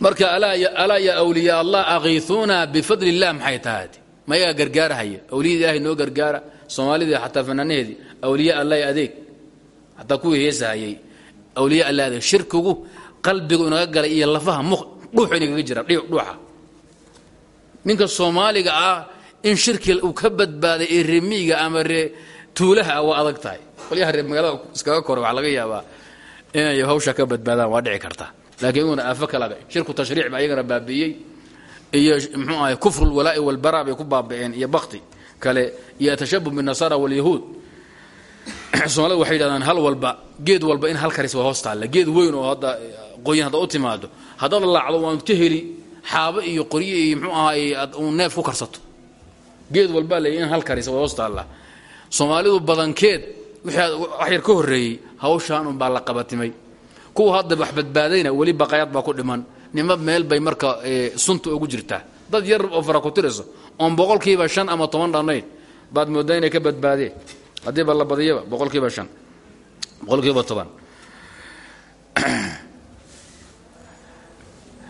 marka alaa ya awliyaa allah akiisuuna bifadli illah maxay tahaati mayagaa gargaarahaya awliyada ilaahay noo gargaara soomaalidii xataa fanaanaheedii awliya allahi adeeg. Xataa kuwii heesahayay awliya alla adeeg shirkigu qalbigu inaga galay iyo lafaha dhuuxu inagaga jira dhuuxa. Ninka soomaaliga ah in shirki uu ka badbaaday ee remiiga ama tuulaha ah waa adag tahay. Qolyaha reer magaalada iskaga kore waxaa laga yaabaa inay hawsha ka badbaadaan waa dhici karta. Laakiin iguna aafo kalaga shirku tashriic baa iyagana baabi'iyey. Iyo mxuu ahay kufru lwalaa'i walbara bay ku baaba'een iyo bakti kale iyo atashabub binasara walyahuud soomaalida waxay yidhahdaan hal walba geed walba in hal karis waa hoos taalla. Geed weyn oo hadda qoyan hadda u timaado haddaad laacdo waad ka heli xaabo iyo qoryo iyo mxuu ahaay uu neef ku karsato. Geed walbaa leeya in hal karis waa hoos taalla soomaalidu badankeed wixii wax yar ka horreeyey hawshaan unbaa la qabatimay. Kuwa hadda wax badbaadayna weli baqayaad baa ku dhiman. Nima meel bay marka sunta ugu jirtaa dad yar oo fara ku tirayso oon boqolkiiba shan ama toban dhannayn baad moodaa inay ka badbaadeen haddiiba la badiyaba boqolkiiba shan boqolkiiba toban.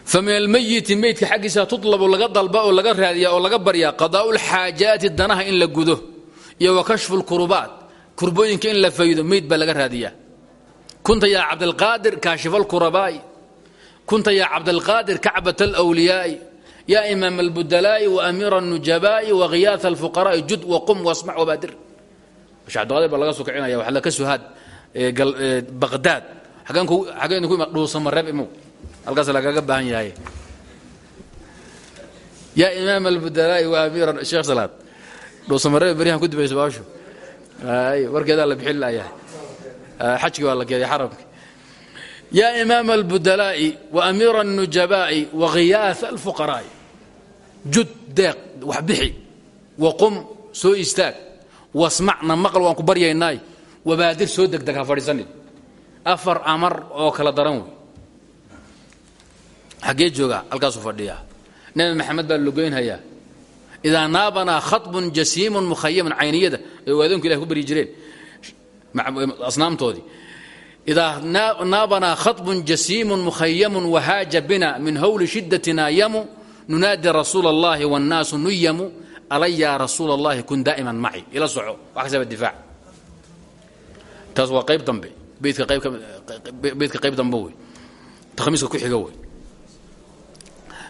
Fa min almayiti meydka xaggiisa tutlabu laga dalba oo laga raadiyaa oo laga baryaa qadaa'u lxaajaati danaha in la iyo wa kashfu lkurubaat kurbooyinka in la faydo meyd baa laga raadiyaa. Kunta yaa cabdalqaadir kaashifa alkurabaa'i kunta yaa cabdalqaadir kacbat alwliyaa'i yaa imaam albudalaa'i waamiira alnujabaa'i wakiyaata alfuqaraa'i jud waqum wasmac wabaadir cabdiqaadir baa laga soo kicinaya waxaa ka suhaad baqdaad xageen ku imaad dhuusamareeb imow halkaas lagaga baahan yahay. Yaa imaam albudalaa'i wa amiira sheekh salaad dhuusamareeb beryahan ku dubaysa baashu. Warkeedaa la bixin layahay xajkii waa la geeday xaramki yaa imaam albudalaa'i wa amiira الnujabaa'i wa khiyaasa alfuqaraa'i jud deeq wax bixi wa qum soo istaag. Wasmacna maqal waan ku baryaynaay wabaadir soo degdeg ha afar amar oo kala daran wey. Xaggee joogaa halkaasuu fadhiyaa. Nebi maxamed baa logeynhayaa idaa naabanaa khaطbun jasiimun mukhayamun cayniyada ay waadoonku ilahi ku baryi jireen asnaamtoodii idaa naabanaa khaطbun jasiimun mukhayamun wahaaja bina min hawli shidatina yamu nunaadi rasuula اllahi wاnnaasu nuyamu alaya rasuul اllahi kun daa'iman maci ila soco wax kasaba difaac taas waa qayb dambe beydka beydka qayb dambe wey takhmiiska ku xiga wey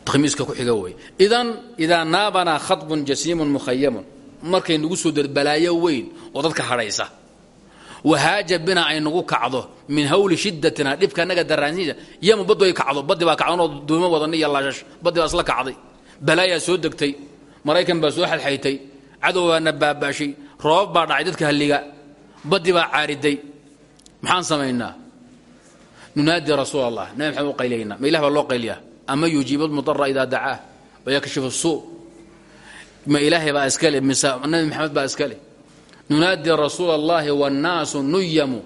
takhmiiska ku xiga wey idan idaa naabanaa khaطbun jasiimun mukhayamun. Markay nagu soo dar weyn oo dadka hadhaysa. Wahaaja bina ay nagu kacdo min hawli shidatina dhibka naga daraansiisa yamu baddu ay kacdo baddi baa kacdanoo duumo wadani iyo laashash. Isla kacday. Balaayaa soo degtay. Maraykan baa soo xadxaytay. Cadow baana baabaashay roobab dhacay dadka halliga. Baddi baa caariday. Maxaan samaynaa? Nunaadi rasuul allah nabi ma ilah loo qayliyaa ama yujiibu lmudara idaa dacaah wayakshifu suu. Ma ilaahay baa iskale mise nabi maxamed baa iskale nunaadi rasuul allahi wاnnaasu nuyamu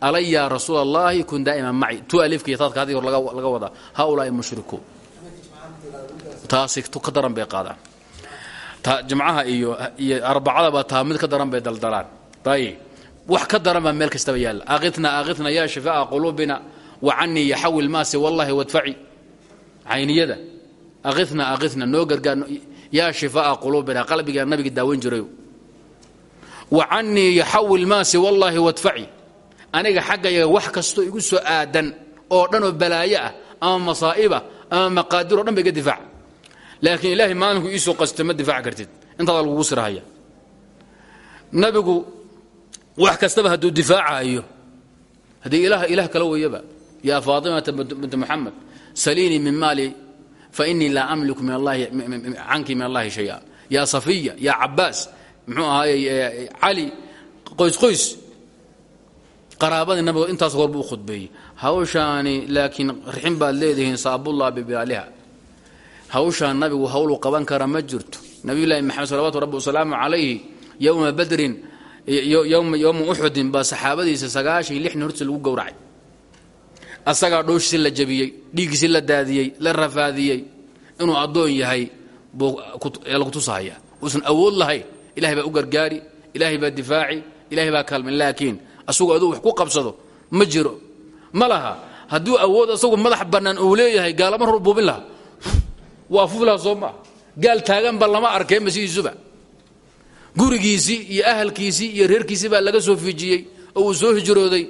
rasuul allahi kun daa'iman maci. Tu alifka iyo taadka haddii hor laga wadaa. Haulaai mushrikuun taasi ka daran bay qaadaan. Jamcaha iyo iyo arbacadaba taa mid ka daran bay daldalaan. Wax ka daran meel kastaba yaalla. Akhitna akhitna yaa shifaa'a quluubina wa canii yaxawil maasi wallahi wadfaci cayniyada. Akhitna akhitna noo gargaar yaa shifaa'a quluubina qalbigaa nabiga daawan jirayo wa canii yaxawil maasi wallaahi wadfaci. Aniga xaggayaga wax kastoo igu soo aadan oo dhan oo balaayo ah ama masaa'iba ama maqaadir o dhan ba difaac. Laakiin ilaahay maalinku iisoo qasto ma difaaci kartid. Intaada lagugu sirahaya. Nabigu wax kastaba hadduu difaacayo haddii ilaah ilaah kala weeyaba. Yaa faatimata binta muxamed saliinii min maali fainii laa amliku canki min allahi shaya yaa safiya yaa cabaas muxuu ahaaye cali qoys qoys qaraabadii nabigo intaas hor buu u khudbeeyey hawshaani laakiin rixin baad leedihiin saabullah bibilaaliha hawshaan nabigu hawluu qaban kara ma jirto nabiyullaahi maxamed salawatu rabbi wasalaamu calayhi yowma badrin yowma uxudin baa saxaabadiisa sagaashan lixni hortiisa lagu gowracay asagaa dhooshiisi la jabiyey dhiiggiisi la daadiyey la rafaadiyey inuu addoon yahay buu lagu tusahaya uusan awood lahayn ilahay baa u gargaari ilaahay baa difaaci ilahay baa kaalmin. Laakiin asagu aduu wax ku qabsado ma jiro. Ma laha hadduu awood asagu madax bannaan uu leeyahay gaalama hor buubin laha waa fuuf laha soo maa gaal taaganba lama arkeenba sidiisuba gurigiisii iyo ahalkiisii iyo reerkiisii baa laga soo fiijiyey oo soo hijrooday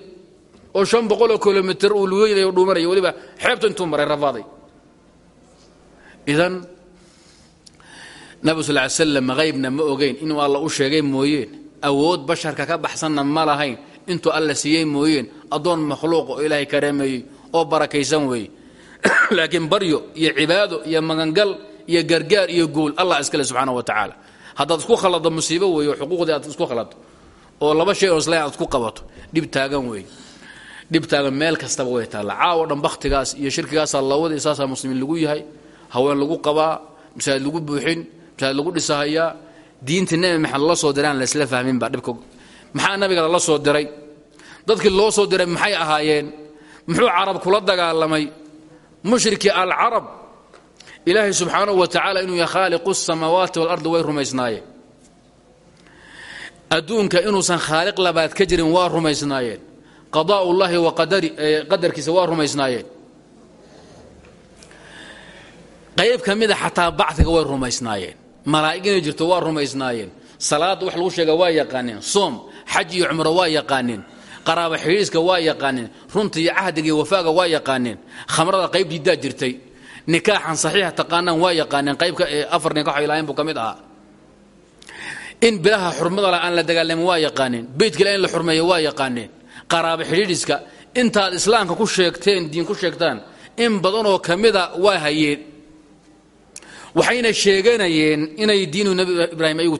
oo shan boqoloo kilomitr uu lugeynay o dhuumanaya weliba xeebta intuu maray rafaaday idan nabigu sal ly slam haybna ma ogeyn inuu alla u sheegay mooyeen. Awood basharka ka baxsanna ma lahayn intuu alla siiyey mooyeen addoon makhluuq oo ilaahay kareemeeyey oo barakaysan weeye laakiin baryo iyo cibaado iyo magangal iyo gargaar iyo guul allah iskale subxaana wa tacaala. Haddaad isku khalado musiibo weeye xuquuqdii aad isku khalado oo laba shay oo islayn aad isku qabato dhib taagan weeye dhib taagan meel kastaba way taalla. Caawo dhan bakhtigaas iyo shirkigaasaa lawadii saasaa muslimiin lagu yahay. Haween lagu qabaa masaajid lagu buuxin masaajid lagu dhisahayaa diinta nebi maxamed lala soo diray aan laysla fahmin baa dhibka maxaa nabiga lala soo diray? Dadkii loo soo diray maxay ahaayeen? Muxuu carab kula dagaalamay? Mushrikii alcarab ilaahay subxaanahu wa tacaala inuu yahay khaaliqu samaawaati walardi way rumaysnaayeen. Adduunka inuusan khaaliq labaad ka jirin waa rumaysnaayeen qadaa ullahi wa qadarkiisa waa rumaysnaayeen. Qayb ka mida xataa bacdiga way rumaysnaayeen. Malaa'ig inay jirto waa rumaysnaayeen. Salaadda wax lagu sheega waa yaqaaneen soom xaj iyo cumro waa yaqaaneen qaraaba xidhiiska waa yaqaaneen runta iyo cahdiga iyo wafaaga waa yaqaaneen khamrada qayb diiddaa jirtay. Nikaaxan saxiixa taqaanaan waa yaqaaneen qaybka afar nikax ilaahayn buu ka mid in bilaha xurmada la aan la dagaalamin waa yaqaaneen beydkila in la xurmeeyo waa yaqaaneen qaraabo xidhiidhiska. Intaad islaamka ku sheegteen diin ku sheegtaan in badanoo ka mida waa hayeen. Waxayna sheeganayeen inay diinu nebi ibraahim ayagu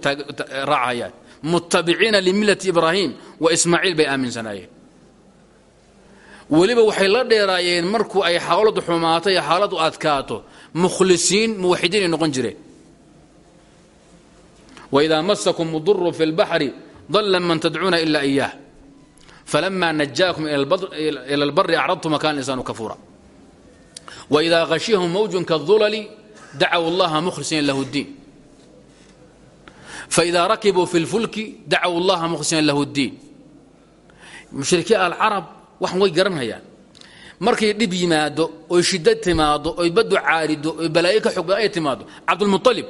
raacayaan. Mutabiciina limillati ibraahim wa ismaaciil bay aaminsanaayeen. Weliba waxay la dheeraayeen markuu ay xaaladu xumaato iyo xaaladu adkaato mukhlisiin muwaxidiin ay noqon jireen. Waidaa masakum muduru fi lbaxri dalla man tadcuuna ila iyaah falama najaakum ila albari acradtum kana insaanu kafuura waidaa hashiyahum mawjun kaulali dacaw allaha mukhlisiina lahu ddiin faidaa rakibuu fi lfulki dacaw allaha mukhlisiina lahu ddiin mushrikiin alcarab waxan way garanhayaan markay dhib yimaado oy shidda timaado oy baddu caarido oy balaayo ka xog badan ay timaado cabdulmualib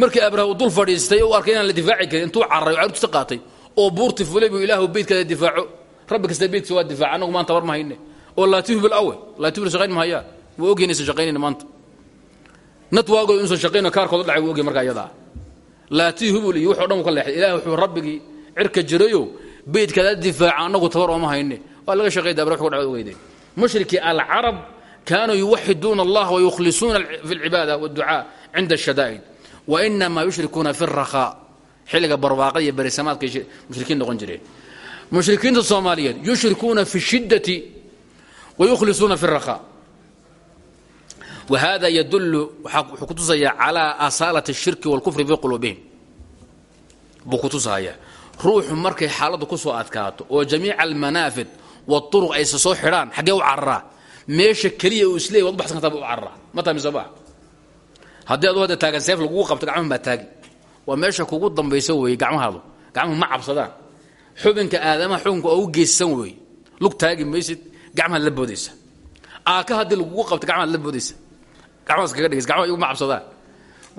markii abraha uu dul fadhiistay u arkay inaan la difaaci karin intuu carray o carurtiisa qaatay oo buurti fulay buu ilaahu beydkaada difaaco rabbi kasta beydkiisa waa difaaca annagu maanta war ma hayne oo laatihubil awe laatihul shaqayn mahayaan waa ogyahin isan shaqaynayna maanta nat waagood inuusan shaqayno kaarkooda dhacay wuu ogyahay markaa iyadaa laatihubul iyo wuxuu dhan u ka leexday ilaah wuxuu rabbigii cirka jirayo beydkaada difaaca annagu tabar ooma hayne waa laga shaqayda abra wxu dhacd ogeyday mushrikii alcarab kaanuu yuwaxiduuna allah wayukhlisuuna fi اlcibaada wاdducaa cinda الshadaa'id wainamaa yushrikuuna fi الrakhaa xilliga barwaaqada iyo berisamaadka mushrikiin noqon jireen mushrikiinta soomaaliyeed yushrikuuna fi shiddati wayukhlisuuna fi raha wahada yadulu wuxuu kutusayaa calaa asaalati shirki wاlkufri fii quluubihim. Buu kutusahayaa ruuxu markay xaaladdu ku soo adkaato oo jamiica almanaafid waطuruq aysa soo xidhaan xaggee u cararaa meesha keliya uu isleey waad u baxsan kartaa buu u cararaa ma mise ma haddii adu hadda taagan seef lagugu qabto gacmahan baa taagi waa meesha kugu dambaysa weeye gacmahaadu gacmuhu ma cabsadaan. Xubinka aadamaha xukunka oo u geysan weeye lug taagi maysid gacmahaad la boodaysa aaka haddii lagugu qabto gacmahaad la boodaysa gacmahaas kaga dhegaysa gacmaha igu ma cabsadaan.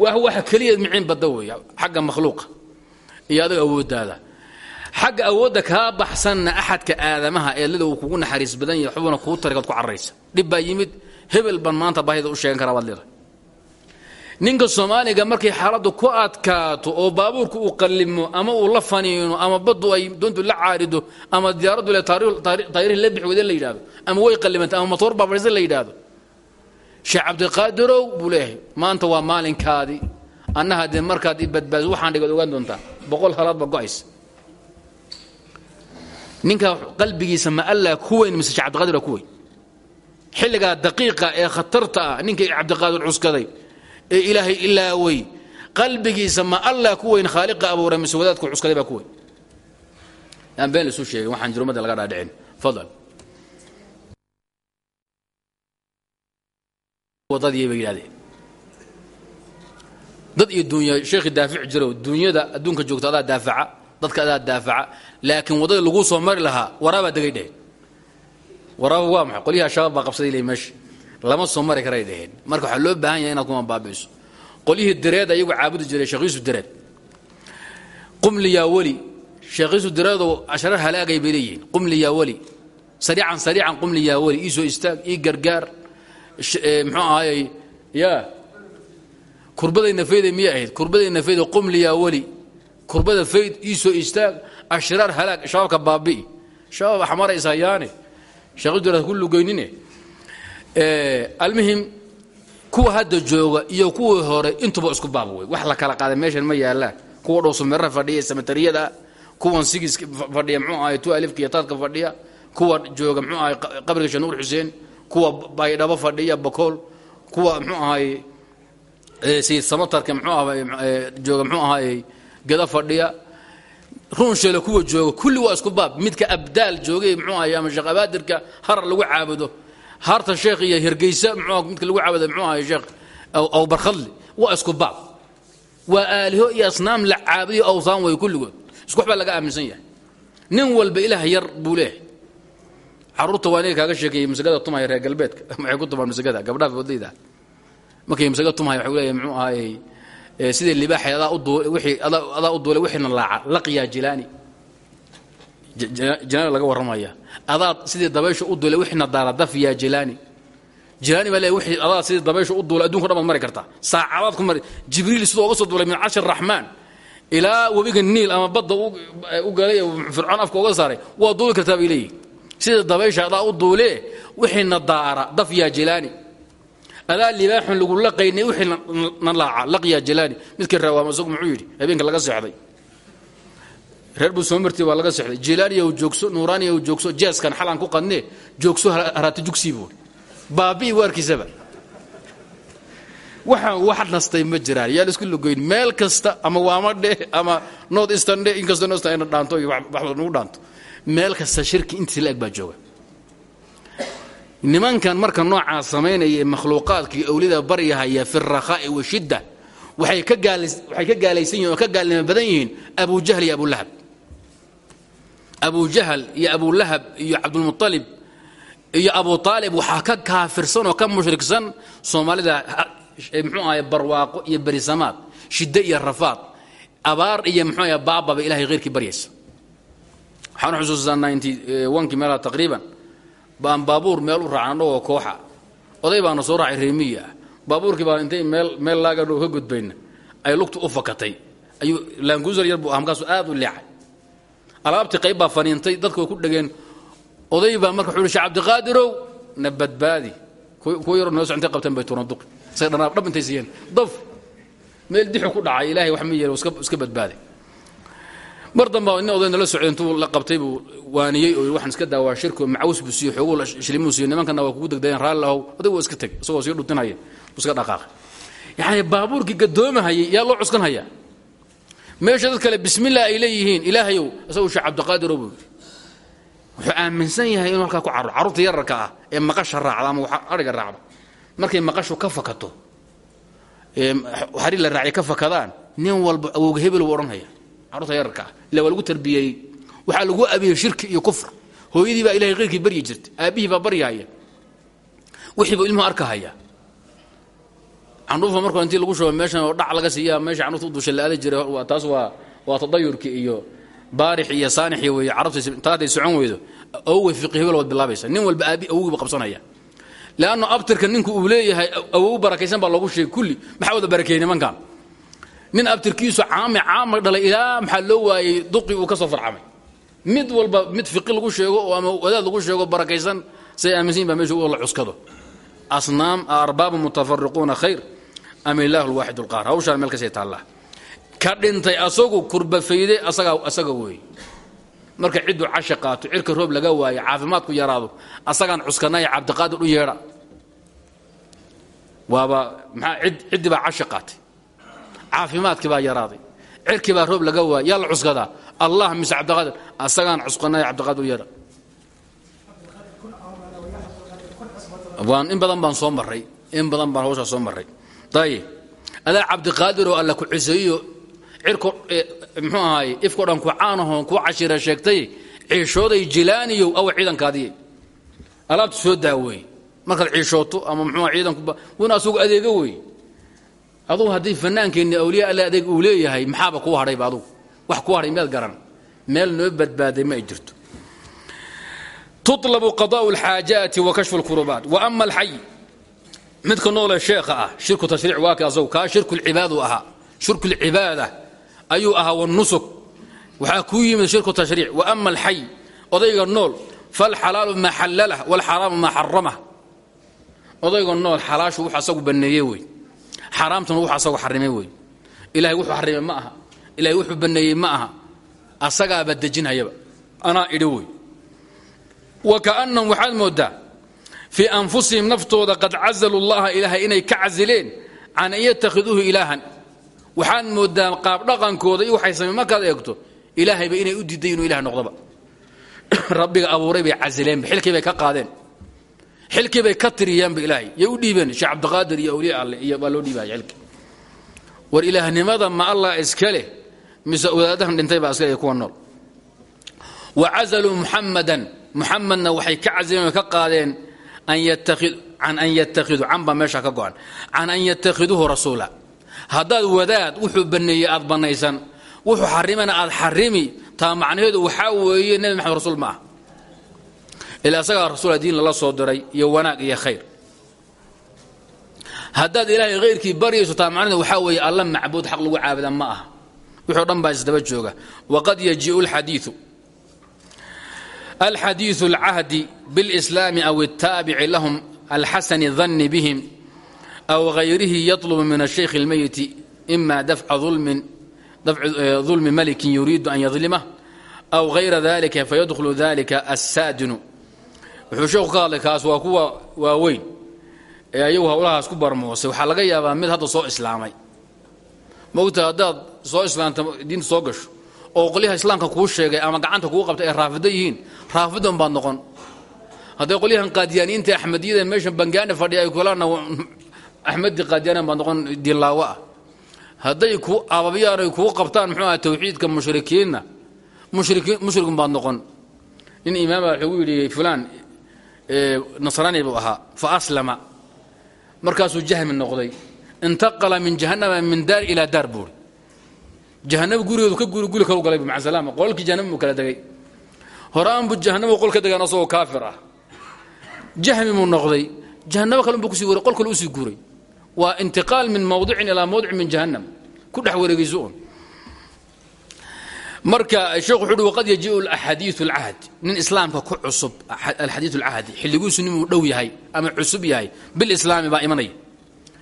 Waa waxa keliya miciin badda weeye xagga makhluuqa. Iyo adiga awooddaada. Xagga awoodda kaa baxsanna axadka aadamaha eelada uu kugu naxariis badan yahay xubuna kuu tarikaad ku carraysa. Dhib baa yimid hebel ban maanta baahida u sheegan karaa baad leedahay ninka soomaaliga markay xaaladdu ku adkaato oo baabuurku uu qallimo ama uu la faniino ama baddu ay doontu la caarido ama diyaaraddu le taayirihii la weyden la yidhahdo ama way qallimantay ama matoor baa fadhiisan la yidhaahdo. Sheekh cabdiqaadirow buu leeyahay maanta waa maalinkaadii. Annaha dee markaad i badbaadiso waxaan dhigaad ogaan doontaa. Boqol halaad ba go'aysa. Ninka qalbigiisa ma allaa ku weyn mise sheekh cabdiqaadir ku weyn? Xilligaa daqiiqa ee khatarta ah ninkii cabdiqaadir cuskaday ee ilaahay ilaawey qalbigiisa ma allaa ku weyn khaaliqa abuuray mise wadaadku cuskaday baa ku weyn. Aan been isu sheegin waxaan jirumada laga dhaadhicin. Fadal. Wadadii bay yidhahdeen dad iyo dunya sheekhi daafic jiro dunyada adduunka joogta daafaca dadka adaa daafaca laakiin waddadii laguu soo mari lahaa waraabaa degay dheheen. Waraaba waa maxay? Qolyaha shabaab baa qabsaday le meesha lama soo mari karay dheheen marka waxaa loo baahan yahay inaad kuma baabi'iso. Qolyihii direed ayagu caabudi jiray yuusuf direed. Qumli yaa weli sheekh yuusuf direedow asharar halaagay bay leeyihiin. Qumli yaa weli sariican sariican qumli yaa weli ii soo istaag ii gargaar. Muxuu ahaayey? Yaa kurbaday nafayda miyay ahayd? Kurbaday nafayda qumli yaa weli kurbada fayd ii soo istaag ashraar halaag shabaabka baabi'i. Shabaab axmaraysa hayaane sheekh yuusuf direed ku lugeynine almuhim kuwa hadda jooga iyo kuwii hore intuba isku baab wax la kala qaaday meeshan ma yaalaan kuwa dhowsumeera fadhiya samatariyada kuwan sigis fadhiya mxuu ahay tu alifka iyo fadhiya kuwa jooga mxuu ahay qabriga sheekh nuur xuseen kuwa baydhabo fadhiya bakool kuwa mxuu ahay sayid samatarka mxuu ahay jooga mxuu ahay geda fadhiya. Ruunsheele kuwa jooga kulli waa isku baab. Midka abdaal joogay mxuu ahay ama sheekh lagu caabudo haarta sheekh iyo hergeysa mxuu midka lagu caabada mxuu ahay sheekh aw barkhadli waa isku baab. Waa aaliho iyo asnaam la caabudiyo awsaan way kulligood isku wax baa laga aaminsan yahay. Nin walba ilaah yar buu leeyahay. Caruurta waa inaga kaaga sheekeeyey masagada tumaya reer galbeedka. Waxay ku tumaan masagada? Gabdhaha foodayda markay masaga tumaya waxay leeyahay mxuu ahay sidii libaaxay adaa u duulay wixii adaa u duulay wixiina laaca. Laqiyaa jilaani jilaani laga warramaya adaad sidii dabaysha u duulay wixina daara daf yaa jilaani jilaani baa leeyahay wixii adaad sidii dabaysha u duulay adduunka dhan mari kartaa. Saacadaad ku mari. Jibriil sidoo uga soo duulay min carshi raxmaan. Ilaa webiga niil ama badda u galay fircoon afka uga saaray waa duuli kartaa bay sida dabaysha adaa u duulee wixiina daara daf yaa jilaani adaa libaaxun lagu laqaynay wixii na laaca laqyaa jilaani midkii rawaama isagu muxuu yidhi laga seexday reer buu soo martay waa laga seexday. Jilaaniya joogso nuuraaniya joogso jeeskan xalaan ku qadnee joogso haraata jugsii buuri baabi'i waarkiisaba waxaan wax nastay ma jiraan. Yaa la isku lugoyn meel kasta ama waama dheh ama north eastern dheh inkastoo north eastern dhaanto iyo wax nagu dhaanto. Meel kasta shirki intiis la eg baa jooga. Nimankan marka noocaa samaynaya makhluuqaadkii awlida baryahaya fi rakhaa'i washidda waxay ka gaalaysan yihiin ka gaalnimo badan yihiin abu jahl iyo abulahab abu jahl iyo abulahab iyo cabdulmualib iyo abu aalib waxaa ka kaafirsan oo ka mushrigsan soomaalida mxuu ahay barwaaqo iyo berisamaad shiddo iyo rafaad abaar iyo mxuu ahay baababa ilahay heyrkii baryaysa. Waxaan xusuustaa ninety onkii meelaha taqriiban baan baabuur meel u raacan annagoo kooxa oday baana soo raacay reemiyi ah baabuurkii baan intay meel meel laagadho ka gudbayna ay lugtu u fakatay. Ayuu laanguusar yar buu ah markaasu aad u leexay alaabtii qayb baa faniintay dadku way ku dhegeen oday baa marka wuxuu hi shee cabdiqaadirow na badbaadi kuwa yaroo noo socntay qabteen bay tuuran duqi say dhanaab dhab intay siiyeen. Daf meel dixu ku dhacay ilaahay wax ma yeelo iska badbaaday mar damba nin oday nala socday intuu la qabtay buu waaniyey oo waxaan iska daawaa shirki oo macaws buu siiyo xooguu shlimuu siiyo nimankana waa kugu degdayeen raalli ahow oday waa iska tegay isagoo sii dhutinaya buu iska dhaqaaqay. Yacni baabuurkii gadoomahayay yaa loo cuskan hayaa meesha dad kale bismillah ay leeyihiin ilaahayow isagoo sheekh cabdiqaadirow buu yidhi wuxuu aaminsan yahay inuu halkaa ku carro carruurta yararka ah ee maqasha raacda ama adhiga raacda. Markay maqashu ka fakato hari la raacay ka fakadaan nin walba awowga hebel buu odhanhaya carruurta yararka ah illa waa lagu tarbiyeeyey waxaa lagu abiyey shirki iyo kufr. Hooyadii baa ilahay keyrkii baryi jirtay aabbihii baa baryahaya wixii buu ilmuhu arkahaya candhuufa markuu intii lagu shubo meeshan oo dhac laga siiya meesha candhuufta u dusha la aadi jiray taas waa waa tadayurki iyo baarix iyo saanixi wey carabta taatay socon weydo awowey fiqi hebel waad bilaabaysa. Nin walba aabi awowgiiba qabsanaya. Leanno abtirka ninku uu leeyahay awow barakaysan baa loogu sheegay kulli maxaa wada barakeeyey nimankan? Nin abtirkiisu caame caama dhalay ilaa maxaa loo waayey duqi uu ka soo farcamay. Mid walba mid fiqi lagu sheego oo ama wadaad lagu sheego barakaysan say aaminsan baa meesha la cuskado asnaam arbaabu mutafariquuna khayr am ilaahu lwaaxid lqaar hawshaan meel ka sii taallaa ka dhintay asagu kurbafayde asaga weey marka cidduu casha cirka roob laga waayo caafimaadku yaraado asagaan cuskanaya cabdiqaadir u yeedha waaba id ciddii baa casha qaatay caafimaadkii baa yaraaday cirkii baa roob laga waayay yaa la allah mise cabdiqaadir asagaan cuskanaya cabdiqaadir u yeedha in badan baan soo marray. In badan baan hawshaa soo marray. Ayib adaa cabdiqaadir oo alla ku ciseeyo cirko mxuu ahaaye ifkao dhan ku caanahoon ku cashira sheegtay ciishooday jilaaniyow awa ciidankaadiye alaabta soo daaweey markaad ciishooto ama mxuu ciidanku wina asugu adeego wey. Adugu haddii fanaankeenni awliya alla adeeg uu leeyahay maxaaba kuu hadhayba adugu. Wax kuu hadhay miyaad garan. Meel noo badbaaday ma ay jirto tutlabu qadaa'u alxaajaati wa kashfu lkurubaat wa ama alxay midka noole sheekha ah shirku tashriic waa ka asagu kaa shirku lcibaadu ahaa shirku lcibaada ayuu ahaa wanusuk waxaa kuu yimid shirku tashriic wa ama alxay odayga nool falxalaalu maa xallalah walxaraamu maa xaramah odayga nool xalaashu wuxuu asagu banneeye wey xaaraamtuna wuxuu asagu xarimay wey ilahay wuxuu xarimay ma aha asagaaba dejinhayaba anaa idhi wa kaannahum waxaad moodaa fii anfusihim naftooda qad cazalu llaha ilaahay inay ka casileen can an yatakhiduuhu ilaahan waxaad moodaa qaab dhaqankooda iyo waxay samey markaad eegto ilaahayba inay u diiday inuu ilah noqdoba rabbiga abuuray bay casileenba xilkii bay ka qaadeen xilkii bay ka tiriyeenba ilaahay yay u dhiibeen sheekh cabdiqaadir iyo awliya alleh iyo baa loo dhiibaya xilki war ilaahnimada ma allah iska leh mise wadaadahan dhintay muxamadna waxay ka casileen oo ka qaadeen an yattakhiduu can baa meesha ka go'an an yattakhiduuhu rasuula. Haddaad wadaad wuxuu banneeyey aad bannaysan. Wuxuu xarimana aad xarimi. Taa macnaheedu waxaa weeye nebi maxamed rasuul ma ah ilaa isagaa rasuula diin soo diray iyo wanaag iyo khayr. Haddaad ilaahay khayrkii baryayso taa macnaheedu waxaa weeye alla macbuud xaq lagu caabuda ma wixii o dhan isdaba jooga. Waqad yajiiu lxadiiu alxadiiثu اlcahdi bاlإslaami aw الtaabici lahum alxasani الdanni bihim aw غayrihi yaطlbu min الshaykh اlmeyiti ima dafca dulmi malikin yuriidu an yadlimah aw غayra dalika fayadkhulu dalika aلsaadinu wuxuu sheekhu ka hadlay kaas waa kuwa waaweyn ee ayagu howlahaas ku barmoosay waxaa laga yaabaa mid hadda soo islaamay mogta haddaad soo islaamta diinta soo gasho oo qolyaha islaamka kuu sheegay ama gacanta kuu qabtay ay raafida yihiin raafidan baad noqon. Hadday qolyahan qaadiyaaniyiinta axmediyada meesha bangaani fadhiya ay kulaana axmedi qaadiyaanan baad noqon dilaawo ah hadday ku ababiyaan ay kuu qabtaan muxuu aha tawxiidka mushrikiinna. Mushrikiin mushrikun baad noqon. Nin imaama wuxuu yidhi fulaan nasraani buu ahaa fa aslama. Markaasuu jahmi noqday. Intaqala min jahannama min daar ilaa daar jahanaba gurigeedu ka guri guri kalu galay maa salaama qolkii jahanaba muu kala degay horaan buu jahanaba qol ka degaan asagoo kaafir ah jahmi muu noqday jahanabo kale unbuu ku sii waray qol kale u sii guuray waa intiqaal min mawdicin ilaa mawdicin min jahannam ku dhex wareegayso un marka sheekhu wuxu uhi waqad yajiu axadiiu alcahd nin islaamka ku cusub alxadiiu alcahdi xilligiisu ninuu dhow yahay ama cusub yahay bilislaami baa imanaya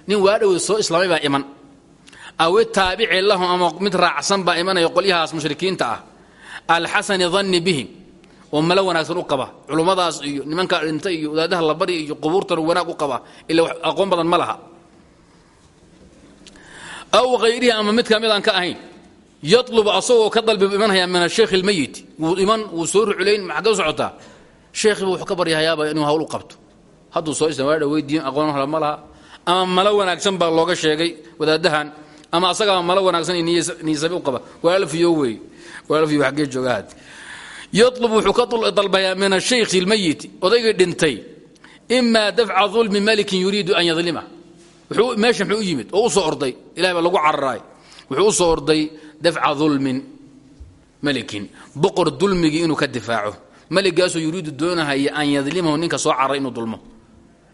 nin waa dhow soo islaamay baa iman aw itaabici lahum ama mid raacsan baa imanaya qolyahaas mushrikiinta ah. Alxasani danni bihim. Oo malo wanaagsan u qaba. Culummadaas iyo nimanka dhintay iyo wadaadaha la iyo qubuurtan wanaag u qaba ila aqoon badan ma laha. Aw hayrihi ama mid ka mid aan ka ahayn. Yalub asagoo ka dalbi imanhaya min asheekh اlmeyit wuu iman wuu soo ruculayn maxagga u socotaa sheekhiiba wuxuu ka baryahayaaba inuu hawl u qabto. Hadduu soo isla waa dhaweydiin aqoon ma laha. Ama malo wanaagsan baa looga sheegay wadaadahan ama asagaaba malo wanaagsan niyasabe u qaba. Waalfiyo wey waalfiyo xaggee joogahaad yatlub wuxuu ka dalbayaa min ashaykhi اlmeyiti odaygii dhintay. Ima dafca dulmi malikin yuriidu an yadlima. Meesha muxuu yimid? Oo soo orday. Ilahay lagu cararaay wuxuu soo orday dafca dulmin malikin. Boqor dulmigii inuu ka difaaco. Maligaasoo yuriidu doonahaya an yadlimahu ninka soo cararay inuu dulmo.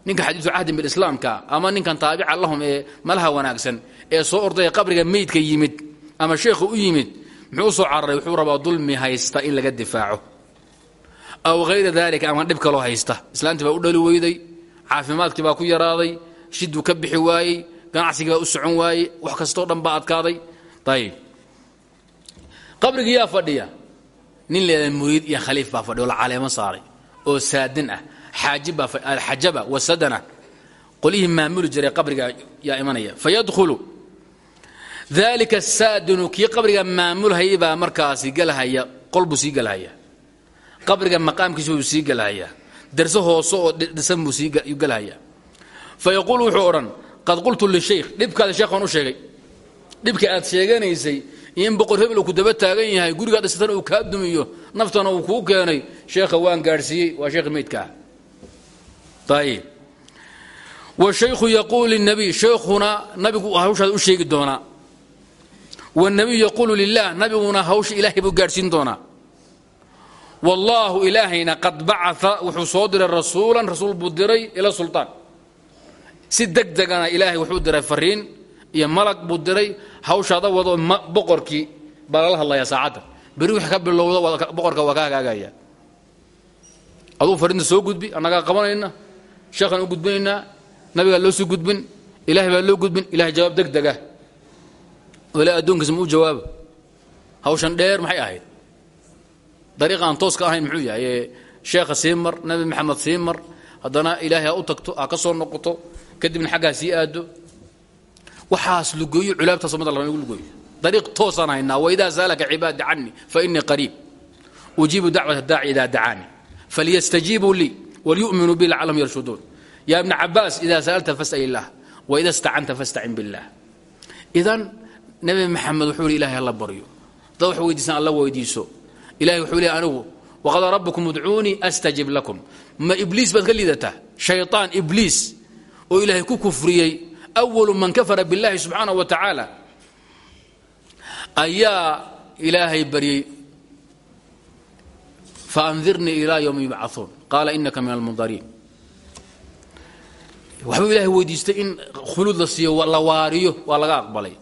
Ninka xadiisu cahdin bilislaamka ama ninkan taabica lahum ee malaha wanaagsan ee soo ordaya qabriga meydka yimid ama sheekhu u yimid muxuu u soo cararay wuxuu rabaa dulmi haysta in laga difaaco. Aw hayra dalika ama dhib kaloo haysta. Islaantii baa u dhali weyday caafimaadkii baa ku yaraaday shiduu ka bixi waayey ganacsigii baa u socon waayey wax kastoo dhan baa adkaaday. Ayib qabrigii yaa fadhiya. Nin leeda muriid iyo khaliif baa fadhiya la caleemo saaray oo saadin ah. Xajaba wasadana. Qolihii maamuli jiray qabriga yaa imanaya. Fayadkhulu dalika saadinu kii qabriga maamulhayay baa markaasi gelhaya qol buu sii gelhaya qabriga maqaamkiisa buu sii gelhaya darse hoose oo dhisan buu sii gelhaya fayaquul wuxuu odhan qad qultu lishaykh. Dhibkaada sheekhaan u sheegay. Dhibka aad sheeganaysay in boqor hebel ku daba taagan yahay gurigaa dhisatana uu kaa dumiyo naftana uu kuu keenay. Sheekha waan gaadhsiiyey waa sheekh meydka ah. Ayib washaykhu yaquulu linabiy shaykhuna nabigu hawshaada u sheegi doonaa wاnabiyu yaquulu lilah nabiguna hawsha ilaahay buu gaadhsiin doonaa. Wallaahu ilaahayna qad bacaa wuxuu soo diray rasuulan rasuul buu diray ila sulطaan si deg degana ilaahay diray fariin iyo malag buu diray hawshaada wado boqorkii baa lala hadlayaa saacadda. Beri wix ka bilowda boqorka waa ka hagaagaya soo gudbi annagaa qabanayna sheekhaan u gudbinaynaa nabigaa loo sii gudbin ilahay baa loo gudbin ilahay jawaab deg ilahay addoonkiisa ma u jawaabo. Hawshan dheer maxay ahayd? Dariiqa aan toos ka ahayn muxuu yahay ee sheekha sii mar nabi maxamed sii mar haddana ilaahay ha u tagto ha ka soo noqoto kadibna xaggaa sii aado. Waxaas lugeeyo culaabtaas umada lama igu lugeeyo dariiq toosaan haynaa waidaa saalaka cibaadi canii fa inii qariib. Ujiibu dacwata daaci idaa dacaani falyastajiibuu lii walyu'minuu bi lacalahum yarshuduun. Ya ibna cabaas idaa sa'alta fas'al illaah waida stacanta fastacin billaah. Idan nabi maxamed wuxuu ihi ilahay alla baryo. Dad wax weydiisaan alla weydiiso. Ilahay wuxuu leey anigu waqadaa rabbukum udcuunii astajib lakum. Ma ibliis baad ka liidataa shayطaan ibliis oo ilaahay ku kufriyey awalu man kafara biاllahi subxaanah wa tacaala. Ayaa ilaahay baryey. Faandirnii ilaa ywmi yubcauun qaala inaka min almundariin waxbuu ilahay weydiistay in khuluud la siiyo la waariyo waa laga aqbalay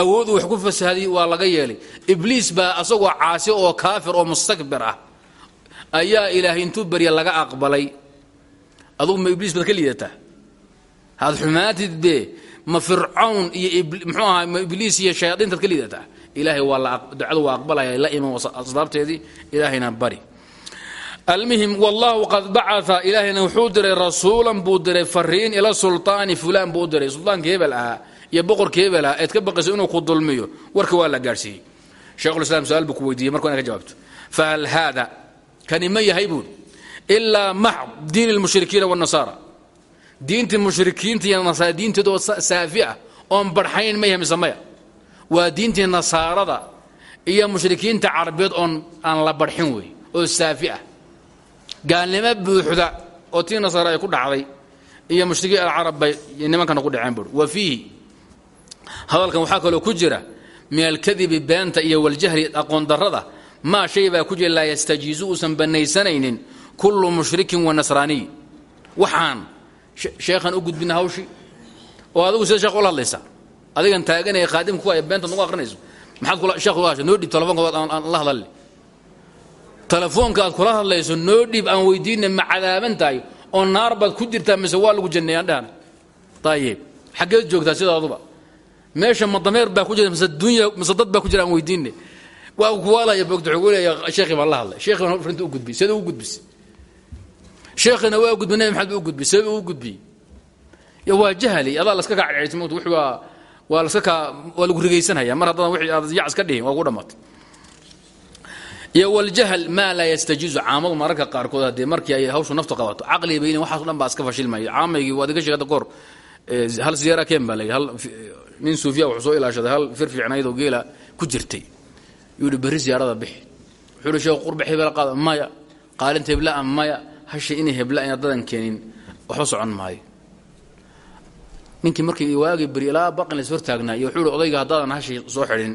awoodu wax ku fasahaday waa laga yeelay. Ibliis baa asagoo caasi oo kaafir oo mustakbir ah ayaa ilaahay intuu barya laga aqbalay. Adugu ma ibliis baad ka liidataa? Had xumaatid be ma fircawn iyo mxuu ahaa ma ibliis iyo shayaadiintaad ka liidataa? Ilaahay waa ducadu waa aqbalaya la iman asbaabteedii ilaahayna bari. Almuhim wallahu qad bacaa ilaahayna wuxuu diray rasuulan buu diray fariin ila sulطaani fulaan buu diray. Sulطaankii hebel ahaa iyo boqorkii hebela eed ka baqayso inuu ku dulmiyo warka waa la gaadhsiiyey. Sheikhulislaam su'aal buu ku weydiiyey marku ka jawaabto. Fahal haada kani ma yahay buuri ilaa max diin lmushrikiina wاnasaara diintii mushrikiinta iyo diinteedoo saafi ah oon barxayn ma yahay mise maya? Waa diintii nasaarada iyo mushrikiinta carabiyeed oon aan la barxin wey oo saafi ah. Gaalnimo buuxda oo tii nasaara ay ku dhacday iyo mushrikiin alcarab bay nimankana ku dhaceen buui wa fiihi hadalkan waxaa kaloo ku jira min alkadibi beenta iyo waljahli aqoon darrada maa shay baa ku jira laa yastajiizu uusan bannaysanaynin kullu mushrikin wa nasraaniy waxaan sheekhan u gudbina hawshii. Oo adigu sida sheekh ula hadlaysaa adigan taaganaya qaadimka ku haya beentaad nagu aqrinayso. Maxaad sheekh ula hasha noo dhib telefoonkood aan la hadalli telefoonka aad kula hadlayso noo dhiib aan weydiina ma oo naar baad ku jirtaa mise waa lagu janneeyaan dhehana ayib xaggeed joogtaa sidaaduba meesha ma baa ku jira mise dunya mise dad baa ku jira aan weydiine waa kuwaalaya boogta wuxuu leeya sheekhi baan la hadlay. Sheekhi baan frinta u gudbiyey sida u gudbisay. Sheekhina waa gudbay nabi maxamed u gudbiyey sida u gudbiyey. Ya waa jahli adaa laska kaa cadceysay mowt wixii waa waa laska kaa waa lagu rigaysanhayaa mar haddaan wixii aad yac iska dhihin waa ku dhammaatay iyo wljahl maa laa yastajiizu caamadu mararka qaarkood haddee markii ay hawshu naftu qabato caqliga bayni waxaaso dhan baa iska fashilmaya. Caamaygii waad iga sheegada koor hal siyaara keen baa layidhi hal nin suufiya wuxuu soo ilaashaday hal fir fiicnaydoo geela ku jirtay. Yuu yidhi berri bixi. Wuxuu yidhi sheekh qurba hebela qaada maya qaalinta hebla'a maya hasha hebla ina dadan keenin waxba socon maayo. Ninkii markii waagii beri ilaa baqin lays hortaagnaa iyo wuxuu odayga haddaadan hashi soo xidhin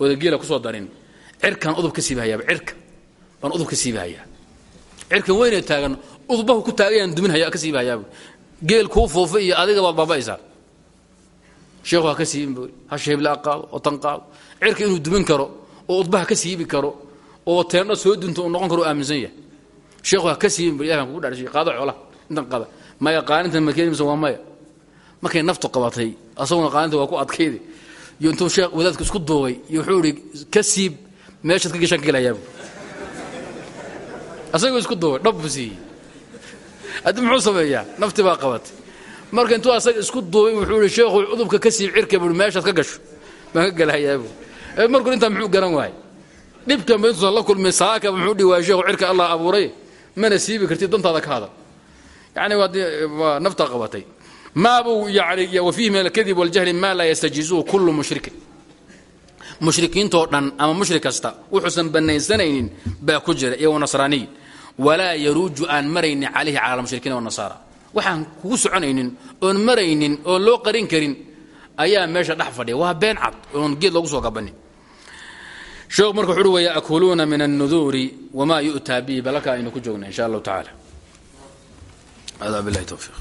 ooda geela ku soo darin. Cirkaan udub ka siibahayaaba cirka. Baan udub ka siibahayaa cirkan weynee taagan udbahu ku taagayaan duminhaya ka siibahayaaba geel kuu foofa iyo adiga baad baaba'aysaa sheekhu ha ka siibin buuri hasha hebla qaado oo tan qaado. Cirka inuu dumin karo oo udbaha ka siibi karo oo teendho soo dunto uu noqon karo aaminsan yahay. Sheekhu ha ka siibin buri ilahan kugu dharshay qaado xoolaha intan qada maya qaanintan ma keenimsa waa maya? Markay naftu qabatay asaguna qaaninta waa ku adkayday. Iyo intuu sheekh wadaadku isku duubay iyo wuxuu idhi ka siib meeshaad ka geshaan ka gelayaab asagoo isku duubay dhab buu siiyey. Haddi muxuu sameeyaa nafti baa qabatay marka intuu asaga isku duubay wuxuu ihi sheekhu udubka ka siib cirka buui meeshaad ka gasho. Baan ka gelahayaabuu markuu intaa muxuu garan waayey? Dhibkan ba intuusan la kulmin muxuu dhihi sheekhu cirka allah abuuray mana siibi kartid dantaada ka hadal. Yani waa naftaa qabatay. Maabuu yani wafiihi min alkadib waljahli maa laa yastajiizuhu kullu mushrikin. Mushrikiintoo dhan ama mushrik kasta wuxuusan bannaysanaynin baa ku jira iyo nasraaniy walaa yaruuju aan maraynin calayhi cala almushrikiina wanasaara waxaan kugu soconaynin oon maraynin oon loo qarin karin ayaa meesha dhex fadhiya. Waa been cad oon geed loogu soo gabanin sheekhu marka wuxu uhi waya'kuluuna min annuduuri wamaa yu'taa bihi? Balaka aynu ku joogna in sha allahu tacaala